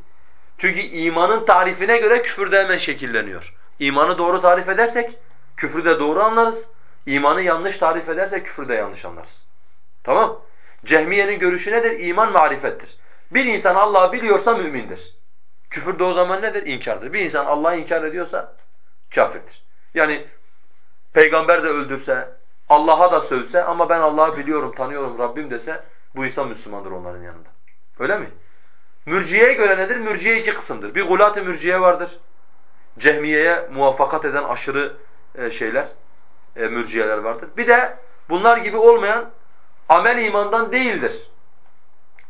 Çünkü imanın tarifine göre küfür de hemen şekilleniyor. İmanı doğru tarif edersek küfrü de doğru anlarız. İmanı yanlış tarif edersek küfrü de yanlış anlarız. Tamam? Cehmiye'nin görüşü nedir? İman marifettir. Bir insan Allah'ı biliyorsa mümindir. Küfür de o zaman nedir? İnkardır. Bir insan Allah'ı inkar ediyorsa kafirdir. Yani peygamber de öldürse, Allah'a da sövse ama ben Allah'ı biliyorum, tanıyorum, Rabbim dese bu insan Müslümandır onların yanında. Öyle mi? Mürciye'ye göre nedir? Mürciye iki kısımdır. Bir gulat-ı mürciye vardır. Cehmiye'ye muvaffakat eden aşırı e, şeyler, e, mürciyeler vardır. Bir de bunlar gibi olmayan amel imandan değildir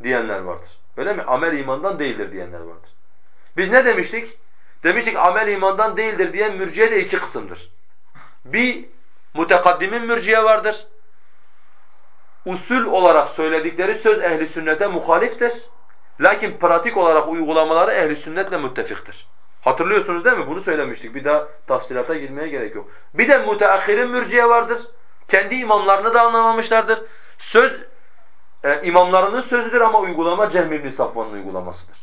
diyenler vardır. Öyle mi? Amel imandan değildir diyenler vardır. Biz ne demiştik? Demiştik amel imandan değildir diyen mürciye de iki kısımdır. Bir mutekaddimin mürciye vardır. Usul olarak söyledikleri söz ehli sünnete muhaliftir. Lakin pratik olarak uygulamaları ehli sünnetle müttefiktir. Hatırlıyorsunuz değil mi? Bunu söylemiştik. Bir daha tafsilata girmeye gerek yok. Bir de müteahhirin mürciye vardır. Kendi imamlarını da anlamamışlardır. Söz e, imamlarının sözüdür ama uygulama Cehm ibn Safvan'ın uygulamasıdır.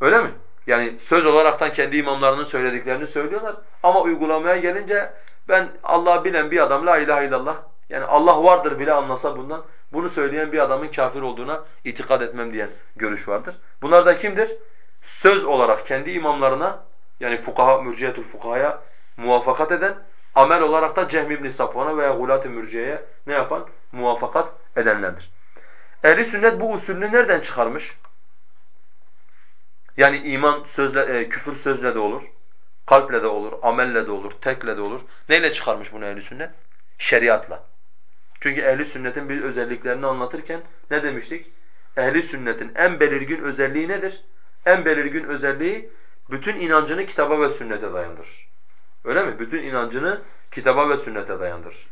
Öyle mi? Yani söz olaraktan kendi imamlarının söylediklerini söylüyorlar ama uygulamaya gelince ben Allah'ı bilen bir adam la ilahe illallah yani Allah vardır bile anlasa bundan bunu söyleyen bir adamın kafir olduğuna itikad etmem diyen görüş vardır. Bunlar da kimdir? Söz olarak kendi imamlarına yani fukaha, mürciyetül fukahaya muvaffakat eden, amel olarak da Cehm ibn Safvan'a veya Gulat-ı Mürciye'ye ne yapan? Muvaffakat edenlerdir. Ehli sünnet bu usulünü nereden çıkarmış? Yani iman sözle, e, küfür sözle de olur, kalple de olur, amelle de olur, tekle de olur. Neyle çıkarmış bunu ehli sünnet? Şeriatla. Çünkü ehli sünnetin bir özelliklerini anlatırken ne demiştik? Ehli sünnetin en belirgin özelliği nedir? En belirgin özelliği bütün inancını kitaba ve sünnete dayandırır. Öyle mi? Bütün inancını kitaba ve sünnete dayandırır.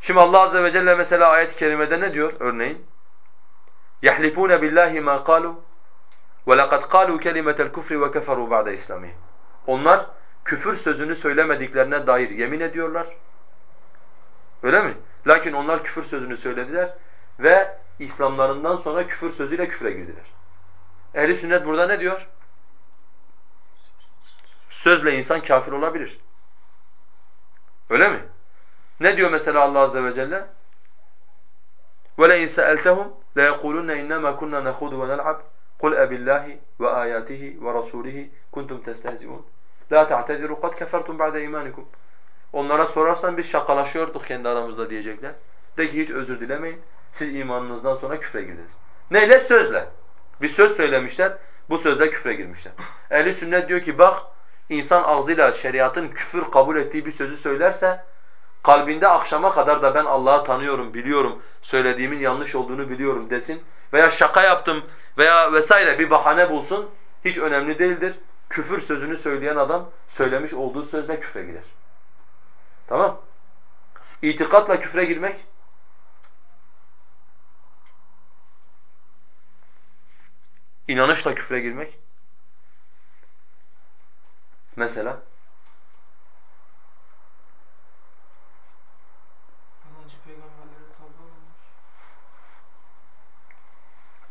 Şimdi Allah azze ve celle mesela ayet-i kerimede ne diyor örneğin? يَحْلِفُونَ بِاللّٰهِ مَا قَالُوا وَلَقَدْ قَالُوا كَلِمَةَ الْكُفْرِ وَكَفَرُوا بَعْدَ إِسْلَامِهِمْ Onlar küfür sözünü söylemediklerine dair yemin ediyorlar. Öyle mi? Lakin onlar küfür sözünü söylediler ve İslamlarından sonra küfür sözüyle küfre girdiler. Ehli sünnet burada ne diyor? Sözle insan kafir olabilir. Öyle mi? Ne diyor mesela Allah azze ve celle? وَلَاِنْ سَأَلْتَهُمْ لَيَقُولُنَّ اِنَّمَا كُنَّا نَخُودُ وَنَلْعَبْ قُلْ أَبِاللّٰهِ وَآيَاتِهِ وَرَسُولِهِ كُنْتُمْ تَسْتَهْزِئُونَ لَا تَعْتَذِرُوا قَدْ كَفَرْتُمْ بَعْدَ اِيمَانِكُمْ Onlara sorarsan biz şakalaşıyorduk kendi aramızda diyecekler. De ki hiç özür dilemeyin. Siz imanınızdan sonra küfre girdiniz. Neyle? Sözle. Bir söz söylemişler. Bu sözle küfre girmişler. Ehli sünnet diyor ki bak insan ağzıyla şeriatın küfür kabul ettiği bir sözü söylerse kalbinde akşama kadar da ben Allah'ı tanıyorum, biliyorum, söylediğimin yanlış olduğunu biliyorum desin veya şaka yaptım veya vesaire bir bahane bulsun hiç önemli değildir. Küfür sözünü söyleyen adam söylemiş olduğu sözle küfre girer. Tamam? İtikatla küfre girmek inanışla küfre girmek mesela Yalancı peygamberlere tabi olmamak.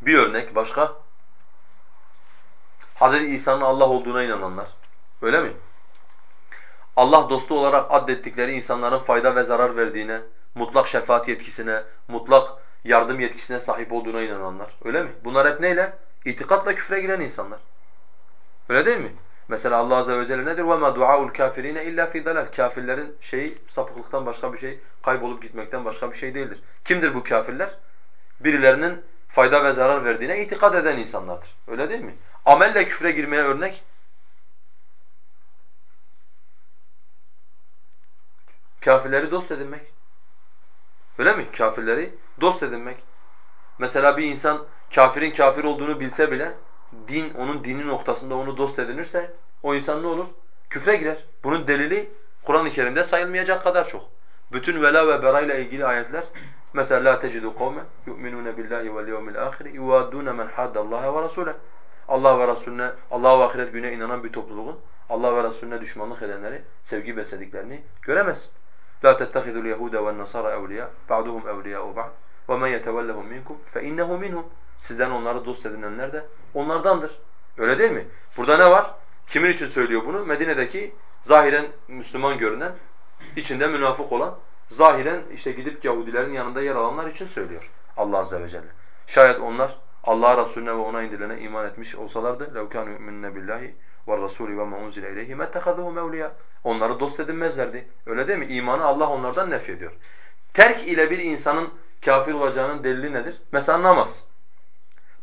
Bir örnek başka? Hz. İsa'nın Allah olduğuna inananlar. Öyle mi? Allah dostu olarak addettikleri insanların fayda ve zarar verdiğine, mutlak şefaat yetkisine, mutlak yardım yetkisine sahip olduğuna inananlar. Öyle mi? Bunlar hep neyle? İtikatla küfre giren insanlar. Öyle değil mi? Mesela Allah azze ve celle nedir? وَمَا دُعَاءُ الْكَافِرِينَ illa fi dalal. Kafirlerin şeyi sapıklıktan başka bir şey, kaybolup gitmekten başka bir şey değildir. Kimdir bu kafirler? Birilerinin fayda ve zarar verdiğine itikad eden insanlardır. Öyle değil mi? Amelle küfre girmeye örnek Kafirleri dost edinmek. Öyle mi? Kafirleri dost edinmek. Mesela bir insan kafirin kafir olduğunu bilse bile din onun dini noktasında onu dost edinirse o insan ne olur? Küfre girer. Bunun delili Kur'an-ı Kerim'de sayılmayacak kadar çok. Bütün vela ve bera ile ilgili ayetler mesela la tecidu kavmen yu'minun billahi vel yevmil ahir yuwaddun men haddallaha ve rasule. Allah ve Resulüne, Allah ve ahiret gününe inanan bir topluluğun Allah ve Resulüne düşmanlık edenleri, sevgi beslediklerini göremez. La tettehidul yehuda ve nasara evliya, ba'duhum evliya'u ba'd. Ve men yetevellehum minkum fe innehu minhum. Sizden onları dost edinenler de onlardandır. Öyle değil mi? Burada ne var? Kimin için söylüyor bunu? Medine'deki zahiren Müslüman görünen, içinde münafık olan, zahiren işte gidip Yahudilerin yanında yer alanlar için söylüyor Allah azze ve celle. Şayet onlar Allah'a Resulüne ve ona indirilene iman etmiş olsalardı لَوْ كَانُوا يُؤْمِنُّ بِاللّٰهِ وَالرَّسُولِ وَمَا أُنْزِلَ اِلَيْهِ مَتَّخَذُهُمْ اَوْلِيَا Onları dost edinmezlerdi. Öyle değil mi? İmanı Allah onlardan nef ediyor. Terk ile bir insanın kafir olacağının delili nedir? Mesela namaz.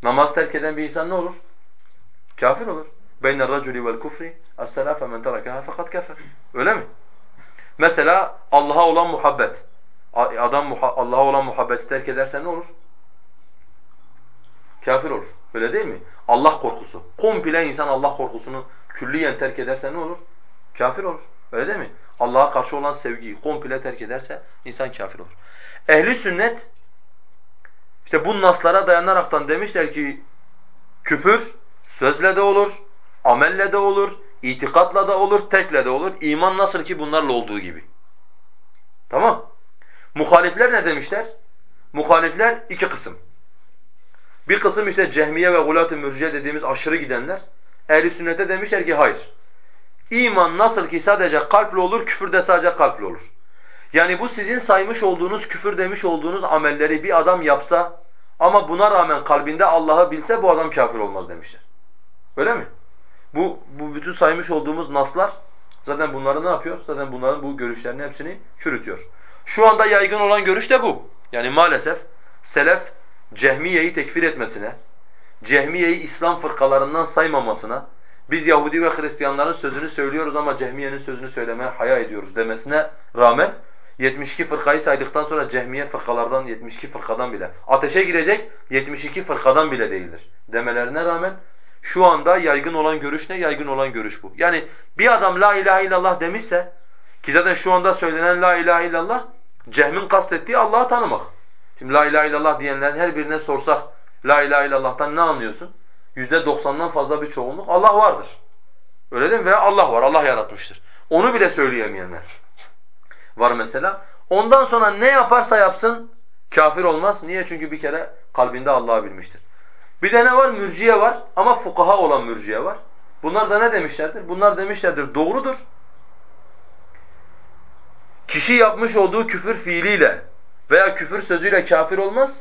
Namaz terk eden bir insan ne olur? Kafir olur. بَيْنَ الرَّجُلِ وَالْكُفْرِ السَّلَافَ مَنْ تَرَكَهَا فَقَدْ كَفَرْ Öyle mi? Mesela Allah'a olan muhabbet. Adam Allah'a olan muhabbeti terk ederse ne olur? Kafir olur. Öyle değil mi? Allah korkusu. Komple insan Allah korkusunu külliyen terk ederse ne olur? Kafir olur. Öyle değil mi? Allah'a karşı olan sevgiyi komple terk ederse insan kafir olur. Ehli sünnet işte bu naslara dayanaraktan demişler ki küfür sözle de olur, amelle de olur, itikatla da olur, tekle de olur. İman nasıl ki bunlarla olduğu gibi. Tamam? Muhalifler ne demişler? Muhalifler iki kısım. Bir kısım işte cehmiye ve gulat-ı mürciye dediğimiz aşırı gidenler ehli sünnete demişler ki hayır. İman nasıl ki sadece kalple olur, küfür de sadece kalple olur. Yani bu sizin saymış olduğunuz, küfür demiş olduğunuz amelleri bir adam yapsa ama buna rağmen kalbinde Allah'ı bilse bu adam kafir olmaz demişler. Öyle mi? Bu, bu bütün saymış olduğumuz naslar zaten bunları ne yapıyor? Zaten bunların bu görüşlerin hepsini çürütüyor. Şu anda yaygın olan görüş de bu. Yani maalesef selef Cehmiye'yi tekfir etmesine, Cehmiye'yi İslam fırkalarından saymamasına, biz Yahudi ve Hristiyanların sözünü söylüyoruz ama Cehmiye'nin sözünü söylemeye haya ediyoruz demesine rağmen 72 fırkayı saydıktan sonra Cehmiye fırkalardan 72 fırkadan bile ateşe girecek 72 fırkadan bile değildir demelerine rağmen şu anda yaygın olan görüş ne? Yaygın olan görüş bu. Yani bir adam la ilahe illallah demişse ki zaten şu anda söylenen la ilahe illallah Cehmin kastettiği Allah'ı tanımak. Şimdi la ilahe illallah diyenlerin her birine sorsak la ilahe illallah'tan ne anlıyorsun? Yüzde doksandan fazla bir çoğunluk Allah vardır. Öyle değil mi? Veya Allah var, Allah yaratmıştır. Onu bile söyleyemeyenler var mesela. Ondan sonra ne yaparsa yapsın kafir olmaz. Niye? Çünkü bir kere kalbinde Allah'ı bilmiştir. Bir de ne var? Mürciye var ama fukaha olan mürciye var. Bunlar da ne demişlerdir? Bunlar demişlerdir doğrudur. Kişi yapmış olduğu küfür fiiliyle veya küfür sözüyle kafir olmaz.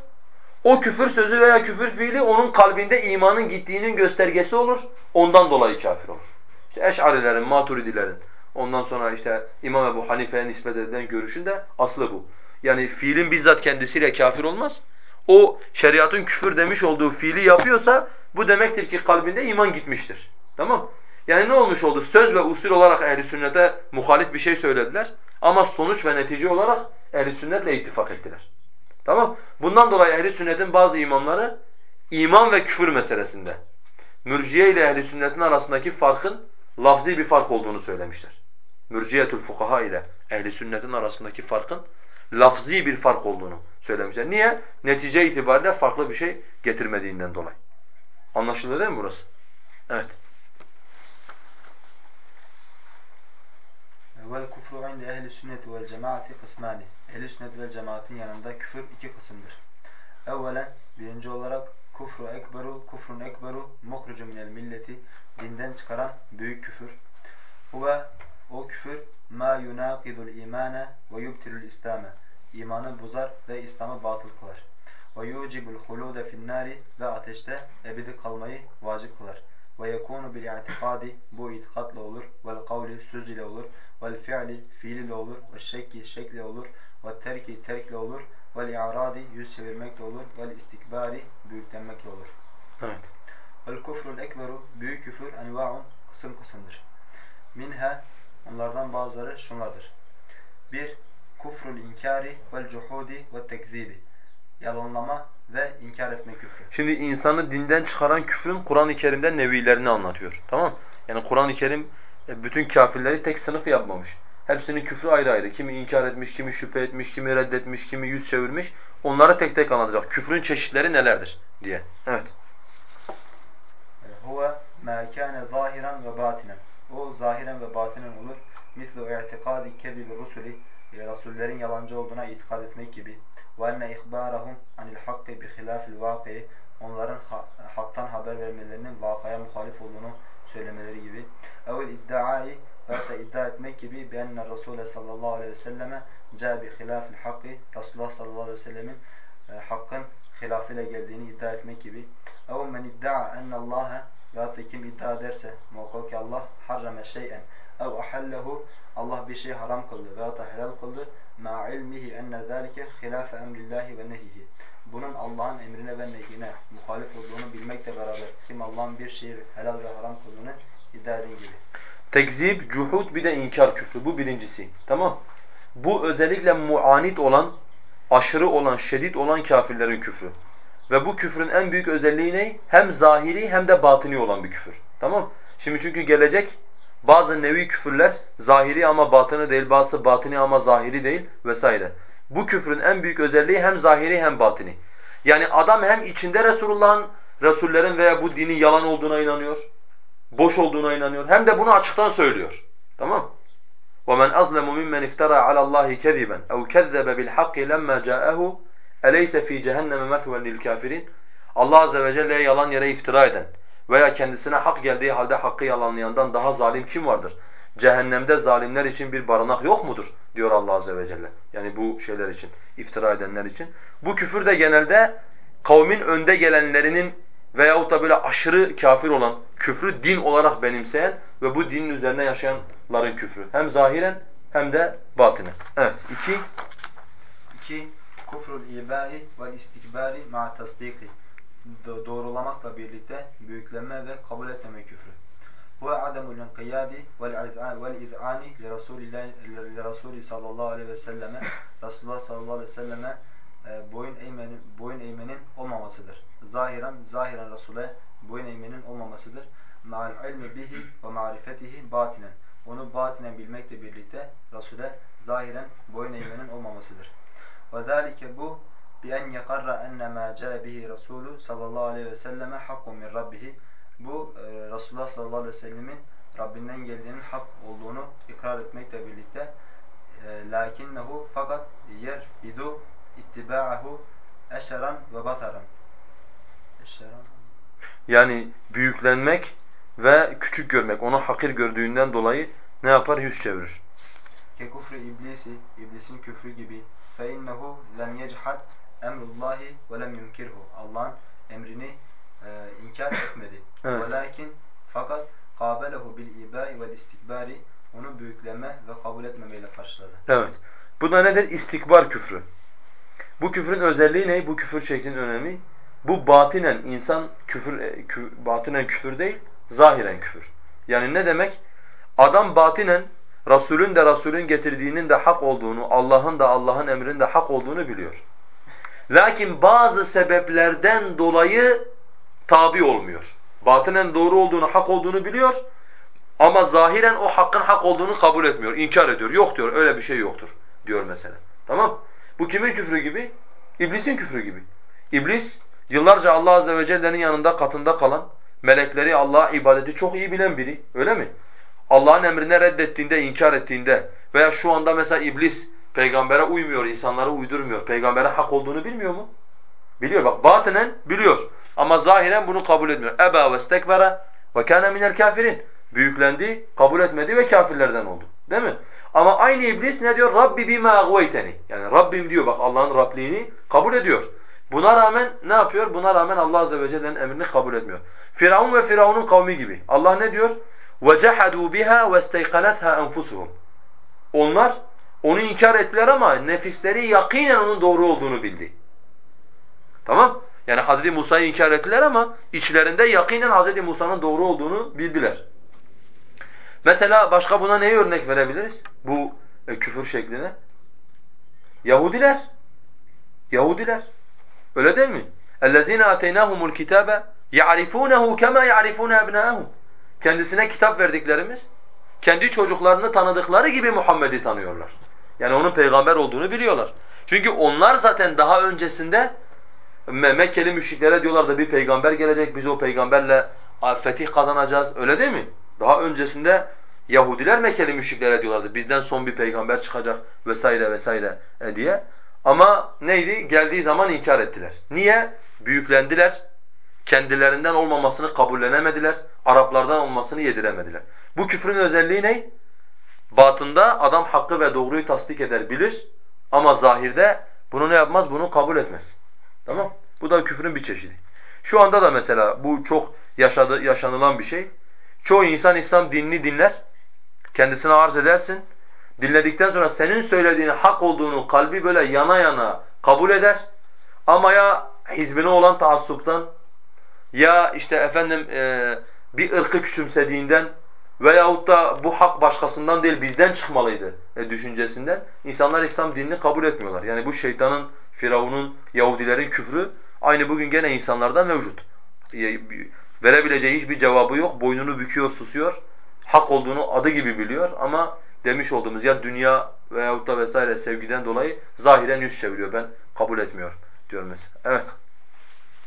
O küfür sözü veya küfür fiili onun kalbinde imanın gittiğinin göstergesi olur. Ondan dolayı kafir olur. İşte Eş'arilerin, Maturidilerin, ondan sonra işte İmam Ebu Hanife'ye nispet edilen görüşün de aslı bu. Yani fiilin bizzat kendisiyle kafir olmaz. O şeriatın küfür demiş olduğu fiili yapıyorsa bu demektir ki kalbinde iman gitmiştir. Tamam? Yani ne olmuş oldu? Söz ve usul olarak ehli sünnete muhalif bir şey söylediler ama sonuç ve netice olarak ehli sünnetle ittifak ettiler. Tamam? Bundan dolayı ehli sünnetin bazı imamları iman ve küfür meselesinde mürciye ile ehli sünnetin arasındaki farkın lafzi bir fark olduğunu söylemişler. Mürciyetül fukaha ile ehli sünnetin arasındaki farkın lafzi bir fark olduğunu söylemişler. Niye? Netice itibariyle farklı bir şey getirmediğinden dolayı. Anlaşıldı değil mi burası? Evet. Vel kufru inde ehli sünnet vel cemaati kısmani. Ehli sünnet vel cemaatin yanında küfür iki kısımdır. Evvelen birinci olarak kufru ekberu, kufrun ekberu, muhrucu minel milleti, dinden çıkaran büyük küfür. Huve o küfür ma yunaqidul imane ve yubtilul İslame. İmanı bozar ve İslam'ı batıl kılar. Ve yucibul hulude finnari ve ateşte ebedi kalmayı vacip kılar. Ve yekunu bil i'tikadi bu itikadla olur. Vel kavli söz ile olur. Vel fi'li fiil ile olur. Ve şekki şekle olur. Ve terki terkle olur. Vel i'radi yüz çevirmekle olur. Vel istikbari büyüklenmekle olur. Evet. Vel kufrul ekberu büyük küfür enva'un kısım kısımdır. Minha onlardan bazıları şunlardır. Bir, kufrul inkari vel cuhudi ve tekzibi. Yalanlama ve inkar etme küfrü. Şimdi insanı dinden çıkaran küfrün Kur'an-ı Kerim'de nevilerini anlatıyor. Tamam? Yani Kur'an-ı Kerim e, bütün kafirleri tek sınıf yapmamış. Hepsinin küfrü ayrı ayrı. Kimi inkar etmiş, kimi şüphe etmiş, kimi reddetmiş, kimi yüz çevirmiş. Onları tek tek anlatacak. Küfrün çeşitleri nelerdir diye. Evet. Huve ma kâne zahiren ve batinen. O zahiren ve batinen olur. Mislu i'tikadi kezibi rusuli. e, Rasullerin yalancı olduğuna itikad etmek gibi. Ve enne ihbarahum anil hakkı bi hilafil vakı. Onların ha- haktan haber vermelerinin vakaya muhalif olduğunu söylemeleri gibi. Evvel iddiai ve da iddia etmek gibi bi enne Resulü sallallahu aleyhi ve selleme ca bi hilafil hakkı. Resulullah sallallahu aleyhi ve sellemin e, hakkın hilafıyla geldiğini iddia etmek gibi. اَوْ مَنْ اِدَّعَ اَنَّ اللّٰهَ Veyahut da kim iddia ederse muhakkak ki Allah harrame şey'en ev ahallehu Allah bir şey haram kıldı veyahut da helal kıldı ma ilmihi enne zâlike hilâfe emrillahi ve nehihi bunun Allah'ın emrine ve nehyine muhalif olduğunu bilmekle beraber kim Allah'ın bir şeyi helal ve haram kıldığını iddia eden gibi. Tekzip, cuhud bir de inkar küfrü. Bu birincisi. Tamam. Bu özellikle muanit olan, aşırı olan, şiddet olan kafirlerin küfrü. Ve bu küfrün en büyük özelliği ne? Hem zahiri hem de batini olan bir küfür. Tamam? Şimdi çünkü gelecek bazı nevi küfürler zahiri ama batını değil, bazı batini ama zahiri değil vesaire. Bu küfrün en büyük özelliği hem zahiri hem batini. Yani adam hem içinde Resulullah'ın, Resullerin veya bu dinin yalan olduğuna inanıyor, boş olduğuna inanıyor. Hem de bunu açıktan söylüyor. Tamam? وَمَنْ أَظْلَمُ مِمَّنْ اِفْتَرَى عَلَى اللّٰهِ كَذِبًا اَوْ كَذَّبَ بِالْحَقِّ لَمَّا جَاءَهُ Eleyse fi cehenneme methven lil kafirin? Allah azze ve celle'ye yalan yere iftira eden veya kendisine hak geldiği halde hakkı yalanlayandan daha zalim kim vardır? Cehennemde zalimler için bir barınak yok mudur? diyor Allah azze ve celle. Yani bu şeyler için, iftira edenler için. Bu küfür de genelde kavmin önde gelenlerinin veyahut da böyle aşırı kafir olan, küfrü din olarak benimseyen ve bu dinin üzerine yaşayanların küfrü. Hem zahiren hem de batinen. Evet, iki. iki. Kufrul ibai ve istikbari ma tasdiki. Do- Doğrulamakla birlikte büyüklenme ve kabul etmeme küfrü. Bu ademul inqiyadi vel iz'ani li Resulü sallallahu aleyhi ve selleme Resulullah sallallahu aleyhi ve selleme e, boyun eğmenin boyun eğmenin olmamasıdır. Zahiren zahiren Resul'e boyun eğmenin olmamasıdır. Ma'al ilmi bihi ve marifetihi batinen. Onu batinen bilmekle birlikte Resul'e zahiren boyun eğmenin olmamasıdır. Ve bu bi en yakarra enne ma caa bihi Resulü sallallahu aleyhi ve selleme hakkun min Rabbihi. Bu e, Resulullah sallallahu aleyhi ve sellemin Rabbinden geldiğinin hak olduğunu ikrar etmekle birlikte e, lakinnehu fakat yer idu ittiba'ahu eşeran ve bataran. Yani büyüklenmek ve küçük görmek, onu hakir gördüğünden dolayı ne yapar? Yüz çevirir. Ke kufri iblisi, iblisin küfrü gibi İnnehu lem yechad emrullahi ve lem yunkirhu. Allah'ın emrini e, inkar etmedi. *laughs* Evet. Velakin fakat ibai vel istikbari onu büyükleme ve kabul etmemeyle karşıladı. Evet. Bu da nedir? İstikbar küfrü. Bu küfrün özelliği ne? Bu küfür şeklinin önemi. Bu batinen insan küfür, e, kü, batinen küfür değil, zahiren küfür. Yani ne demek? Adam batinen Resulün de Resulün getirdiğinin de hak olduğunu, Allah'ın da Allah'ın emrinin de hak olduğunu biliyor. Lakin bazı sebeplerden dolayı tabi olmuyor. Batinen doğru olduğunu, hak olduğunu biliyor ama zahiren o hakkın hak olduğunu kabul etmiyor, inkar ediyor. Yok diyor, öyle bir şey yoktur diyor mesela. Tamam? Bu kimin küfrü gibi? İblisin küfrü gibi. İblis yıllarca Allah azze ve celle'nin yanında katında kalan, melekleri Allah'a ibadeti çok iyi bilen biri. Öyle mi? Allah'ın emrine reddettiğinde, inkar ettiğinde veya şu anda mesela iblis peygambere uymuyor, insanları uydurmuyor. Peygambere hak olduğunu bilmiyor mu? Biliyor bak batinen biliyor ama zahiren bunu kabul etmiyor. Eba ve stekbera ve kana kafirin. Büyüklendi, kabul etmedi ve kafirlerden oldu. Değil mi? Ama aynı iblis ne diyor? Rabbi bima agveyteni. Yani Rabbim diyor bak Allah'ın Rabliğini kabul ediyor. Buna rağmen ne yapıyor? Buna rağmen Allah azze ve celle'nin emrini kabul etmiyor. Firavun ve Firavun'un kavmi gibi. Allah ne diyor? وَجَحَدُوا بِهَا وَاسْتَيْقَنَتْهَا أَنْفُسُهُم Onlar onu inkar ettiler ama nefisleri yakinen onun doğru olduğunu bildi. Tamam? Yani Hz. Musa'yı inkar ettiler ama içlerinde yakinen Hz. Musa'nın doğru olduğunu bildiler. Mesela başka buna neyi örnek verebiliriz? Bu e, küfür şekline. Yahudiler. Yahudiler. Öyle değil mi? اَلَّذ۪ينَ آتَيْنَاهُمُ الْكِتَابَ يَعْرِفُونَهُ كَمَا يَعْرِفُونَ أَبْنَاءَهُمْ Kendisine kitap verdiklerimiz, kendi çocuklarını tanıdıkları gibi Muhammed'i tanıyorlar. Yani onun peygamber olduğunu biliyorlar. Çünkü onlar zaten daha öncesinde Mekkeli müşriklere diyorlardı bir peygamber gelecek, biz o peygamberle fetih kazanacağız. Öyle değil mi? Daha öncesinde Yahudiler Mekkeli müşriklere diyorlardı bizden son bir peygamber çıkacak vesaire vesaire e, diye. Ama neydi? Geldiği zaman inkar ettiler. Niye? Büyüklendiler. Kendilerinden olmamasını kabullenemediler. Araplardan olmasını yediremediler. Bu küfrün özelliği ne? Batında adam hakkı ve doğruyu tasdik eder, bilir. Ama zahirde bunu ne yapmaz? Bunu kabul etmez. Tamam? Bu da küfrün bir çeşidi. Şu anda da mesela bu çok yaşadı, yaşanılan bir şey. Çoğu insan İslam dinini dinler. Kendisine arz edersin. Dinledikten sonra senin söylediğini hak olduğunu kalbi böyle yana yana kabul eder. Ama ya hizbine olan taassuptan ya işte efendim e, bir ırkı küçümsediğinden veyahut da bu hak başkasından değil bizden çıkmalıydı e, düşüncesinden insanlar İslam dinini kabul etmiyorlar. Yani bu şeytanın, Firavun'un, Yahudilerin küfrü aynı bugün gene insanlarda mevcut. Verebileceği hiçbir cevabı yok, boynunu büküyor, susuyor. Hak olduğunu adı gibi biliyor ama demiş olduğumuz ya dünya veyahut da vesaire sevgiden dolayı zahiren yüz çeviriyor. Ben kabul etmiyorum diyor mesela. Evet.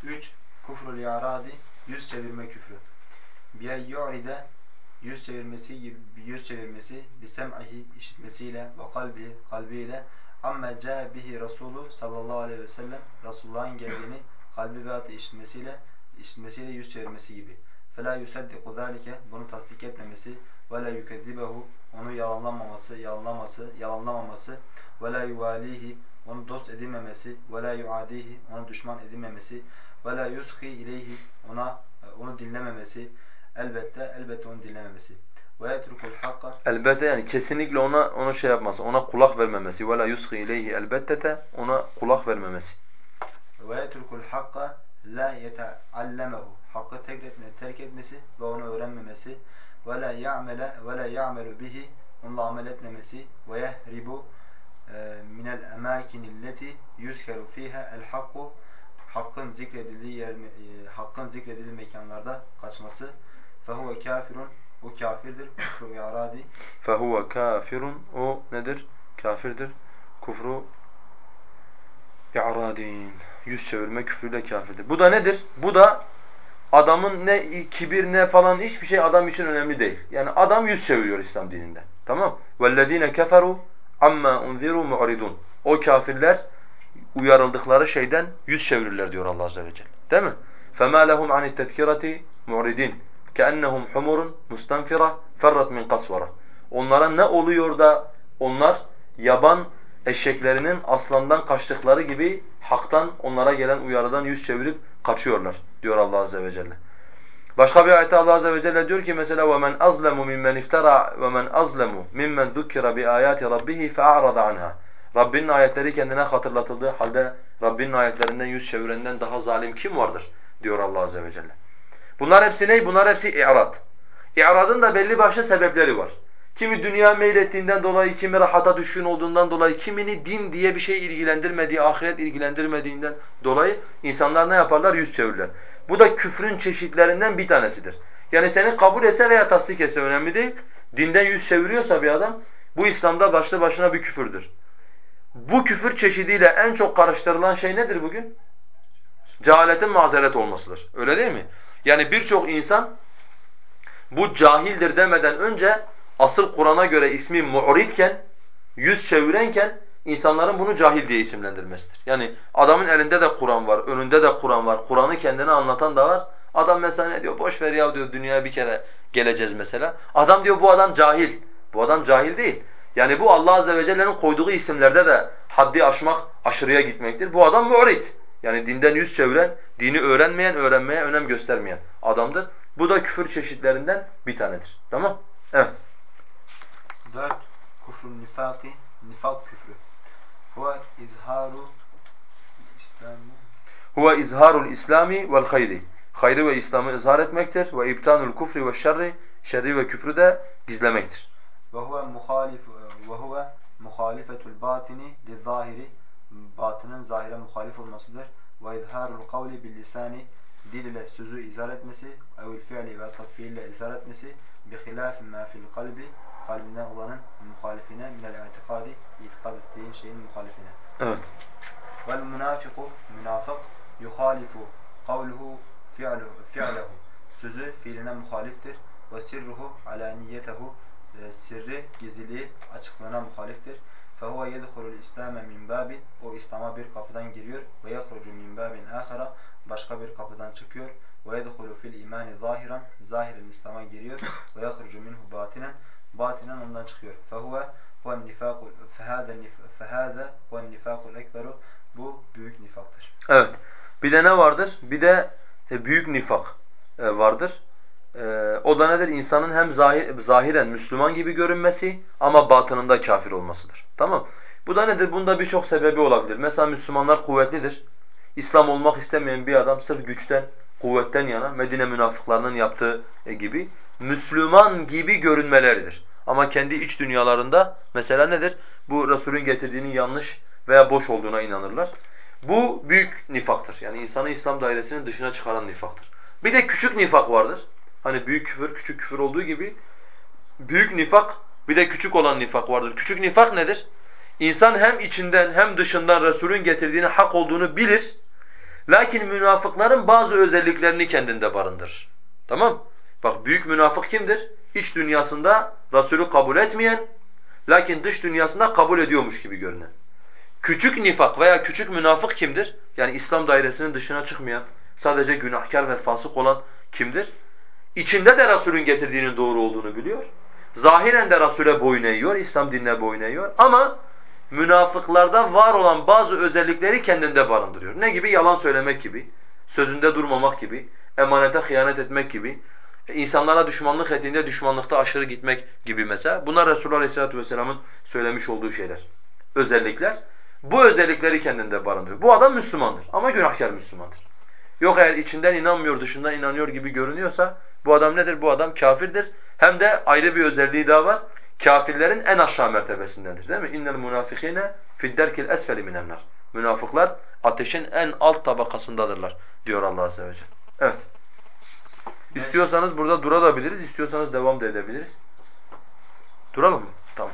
3. Kufrul yaradi yüz çevirme küfrü. Biye yu'ride yüz çevirmesi gibi yüz çevirmesi bisem'ihi işitmesiyle ve kalbi kalbiyle amma ca bihi Resulü sallallahu aleyhi ve sellem Resulullah'ın geldiğini kalbi ve atı işitmesiyle işitmesiyle yüz çevirmesi gibi. فَلَا يُسَدِّقُ ذَٰلِكَ Bunu tasdik etmemesi وَلَا يُكَذِّبَهُ Onu yalanlamaması, yalanlaması, yalanlamaması وَلَا يُوَالِيهِ Onu dost edinmemesi وَلَا يُعَادِيهِ Onu düşman edinmemesi ve la yuski ileyhi ona e, onu dinlememesi elbette elbette onu dinlememesi. Ve yetrukul hakka. Elbette yani kesinlikle ona ona şey yapması ona kulak vermemesi. Ve la yuski ileyhi elbette de ona kulak vermemesi. Ve yetrukul hakka la yeteallemehu hakkı terk etmesi ve onu öğrenmemesi. Ve la ya'mele ve la ya'melu bihi onunla amel etmemesi. Ve yehribu e, minel emakinilleti yuzkeru fiha el hakku hakkın zikredildiği yer e, hakkın zikredildiği mekanlarda kaçması. Fehuve kafirun o kafirdir. Kufru yaradi fehuve kafirun o nedir? Kafirdir. Kufru i'radin yüz çevirme küfürle kafirdir. Bu da nedir? Bu da adamın ne kibir ne falan hiçbir şey adam için önemli değil. Yani adam yüz çeviriyor İslam dininde. Tamam? Vellezine keferu amma unziru mu'ridun. O kafirler uyarıldıkları şeyden yüz çevirirler diyor Allah Azze ve Celle. Değil mi? فَمَا لَهُمْ عَنِ التَّذْكِرَةِ مُعْرِدِينَ كَأَنَّهُمْ حُمُرٌ مُسْتَنْفِرَةٌ فَرَّتْ مِنْ قَسْوَرَةٍ Onlara ne oluyor da onlar yaban eşeklerinin aslandan kaçtıkları gibi haktan onlara gelen uyarıdan yüz çevirip kaçıyorlar diyor Allah azze ve celle. Başka bir ayette Allah azze ve celle diyor ki mesela وَمَنْ أَظْلَمُ مِمَّنْ اِفْتَرَى وَمَنْ أَظْلَمُ مِمَّنْ ذُكِّرَ بِآيَاتِ رَبِّهِ فَأَعْرَضَ عَنْهَا Rabbinin ayetleri kendine hatırlatıldığı halde Rabbinin ayetlerinden yüz çevirenden daha zalim kim vardır? diyor Allah azze ve celle. Bunlar hepsi ne? Bunlar hepsi i'rad. İ'radın da belli başlı sebepleri var. Kimi dünya meylettiğinden dolayı, kimi rahata düşkün olduğundan dolayı, kimini din diye bir şey ilgilendirmediği, ahiret ilgilendirmediğinden dolayı insanlar ne yaparlar? Yüz çevirirler. Bu da küfrün çeşitlerinden bir tanesidir. Yani seni kabul etse veya tasdik etse önemli değil. Dinden yüz çeviriyorsa bir adam, bu İslam'da başlı başına bir küfürdür. Bu küfür çeşidiyle en çok karıştırılan şey nedir bugün? Cehaletin mazeret olmasıdır. Öyle değil mi? Yani birçok insan bu cahildir demeden önce asıl Kur'an'a göre ismi mu'ridken, yüz çevirenken insanların bunu cahil diye isimlendirmesidir. Yani adamın elinde de Kur'an var, önünde de Kur'an var, Kur'an'ı kendine anlatan da var. Adam mesela ne diyor? Boş ver ya diyor dünyaya bir kere geleceğiz mesela. Adam diyor bu adam cahil. Bu adam cahil değil. Yani bu Allah azze ve celle'nin koyduğu isimlerde de haddi aşmak, aşırıya gitmektir. Bu adam mu'rid. Yani dinden yüz çeviren, dini öğrenmeyen, öğrenmeye önem göstermeyen adamdır. Bu da küfür çeşitlerinden bir tanedir. Tamam? Evet. 4. Kufrun nifaki, nifak küfrü. Huve izharu İslamı Huve izharul İslami vel hayri. Hayrı ve İslam'ı izhar etmektir ve ibtanul kufri ve şerri, şerri ve küfrü de gizlemektir. Huve muhalif ve huve muhalifetul batini li zahiri batının zahire muhalif olmasıdır. Ve izharul kavli bil lisani dil ile sözü izhar etmesi evil fiili ve tatfiil ile izhar etmesi bi hilafin ma fil kalbi kalbinden olanın muhalifine minel itikadi itikad ettiğin şeyin muhalifine. Evet. Vel münafiku münafık yuhalifu kavluhu fi'lehu sözü fiiline muhaliftir ve sirruhu alaniyetehu e, sirri gizliliği açıklığına muhaliftir. فَهُوَ يَدْخُلُ الْاِسْلَامَ مِنْ بَابٍ O İslam'a bir kapıdan giriyor. وَيَخْرُجُ مِنْ بَابٍ آخَرَ Başka bir kapıdan çıkıyor. وَيَدْخُلُ فِي الْاِيمَانِ ظَاهِرًا Zahiren İslam'a giriyor. وَيَخْرُجُ مِنْهُ بَاطِنًا Batinen ondan çıkıyor. فَهُوَ هُوَ النِّفَاقُ فَهَذَا النِّفَ- فَهَذَا هُوَ النِّفَاقُ الْاَكْبَرُ Bu büyük nifaktır. Evet. Bir de ne vardır? Bir de e, büyük nifak e, vardır. E, O da nedir? İnsanın hem zahir, zahiren Müslüman gibi görünmesi ama batınında kafir olmasıdır. Tamam Bu da nedir? Bunda birçok sebebi olabilir. Mesela Müslümanlar kuvvetlidir. İslam olmak istemeyen bir adam sırf güçten, kuvvetten yana Medine münafıklarının yaptığı e, gibi Müslüman gibi görünmeleridir. Ama kendi iç dünyalarında mesela nedir? Bu Resulün getirdiğinin yanlış veya boş olduğuna inanırlar. Bu büyük nifaktır. Yani insanı İslam dairesinin dışına çıkaran nifaktır. Bir de küçük nifak vardır. Hani büyük küfür, küçük küfür olduğu gibi büyük nifak bir de küçük olan nifak vardır. Küçük nifak nedir? İnsan hem içinden hem dışından Resulün getirdiğini hak olduğunu bilir. Lakin münafıkların bazı özelliklerini kendinde barındırır. Tamam? Bak büyük münafık kimdir? İç dünyasında Resulü kabul etmeyen, lakin dış dünyasında kabul ediyormuş gibi görünen. Küçük nifak veya küçük münafık kimdir? Yani İslam dairesinin dışına çıkmayan, sadece günahkar ve fasık olan kimdir? İçinde de Resulün getirdiğinin doğru olduğunu biliyor. Zahiren de Resul'e boyun eğiyor, İslam dinine boyun eğiyor. Ama münafıklarda var olan bazı özellikleri kendinde barındırıyor. Ne gibi? Yalan söylemek gibi, sözünde durmamak gibi, emanete hıyanet etmek gibi, insanlara düşmanlık ettiğinde düşmanlıkta aşırı gitmek gibi mesela. Bunlar Resulullah Aleyhisselatü Vesselam'ın söylemiş olduğu şeyler, özellikler. Bu özellikleri kendinde barındırıyor. Bu adam Müslümandır ama günahkar Müslümandır. Yok eğer içinden inanmıyor, dışından inanıyor gibi görünüyorsa bu adam nedir? Bu adam kafirdir. Hem de ayrı bir özelliği daha var. Kafirlerin en aşağı mertebesindendir değil mi? İnnel munafikine fid-derkil esfeli minennar. Münafıklar ateşin en alt tabakasındadırlar diyor Allah azze ve celle. Evet. İstiyorsanız burada durabiliriz, istiyorsanız devam da edebiliriz. Duralım mı? Tamam.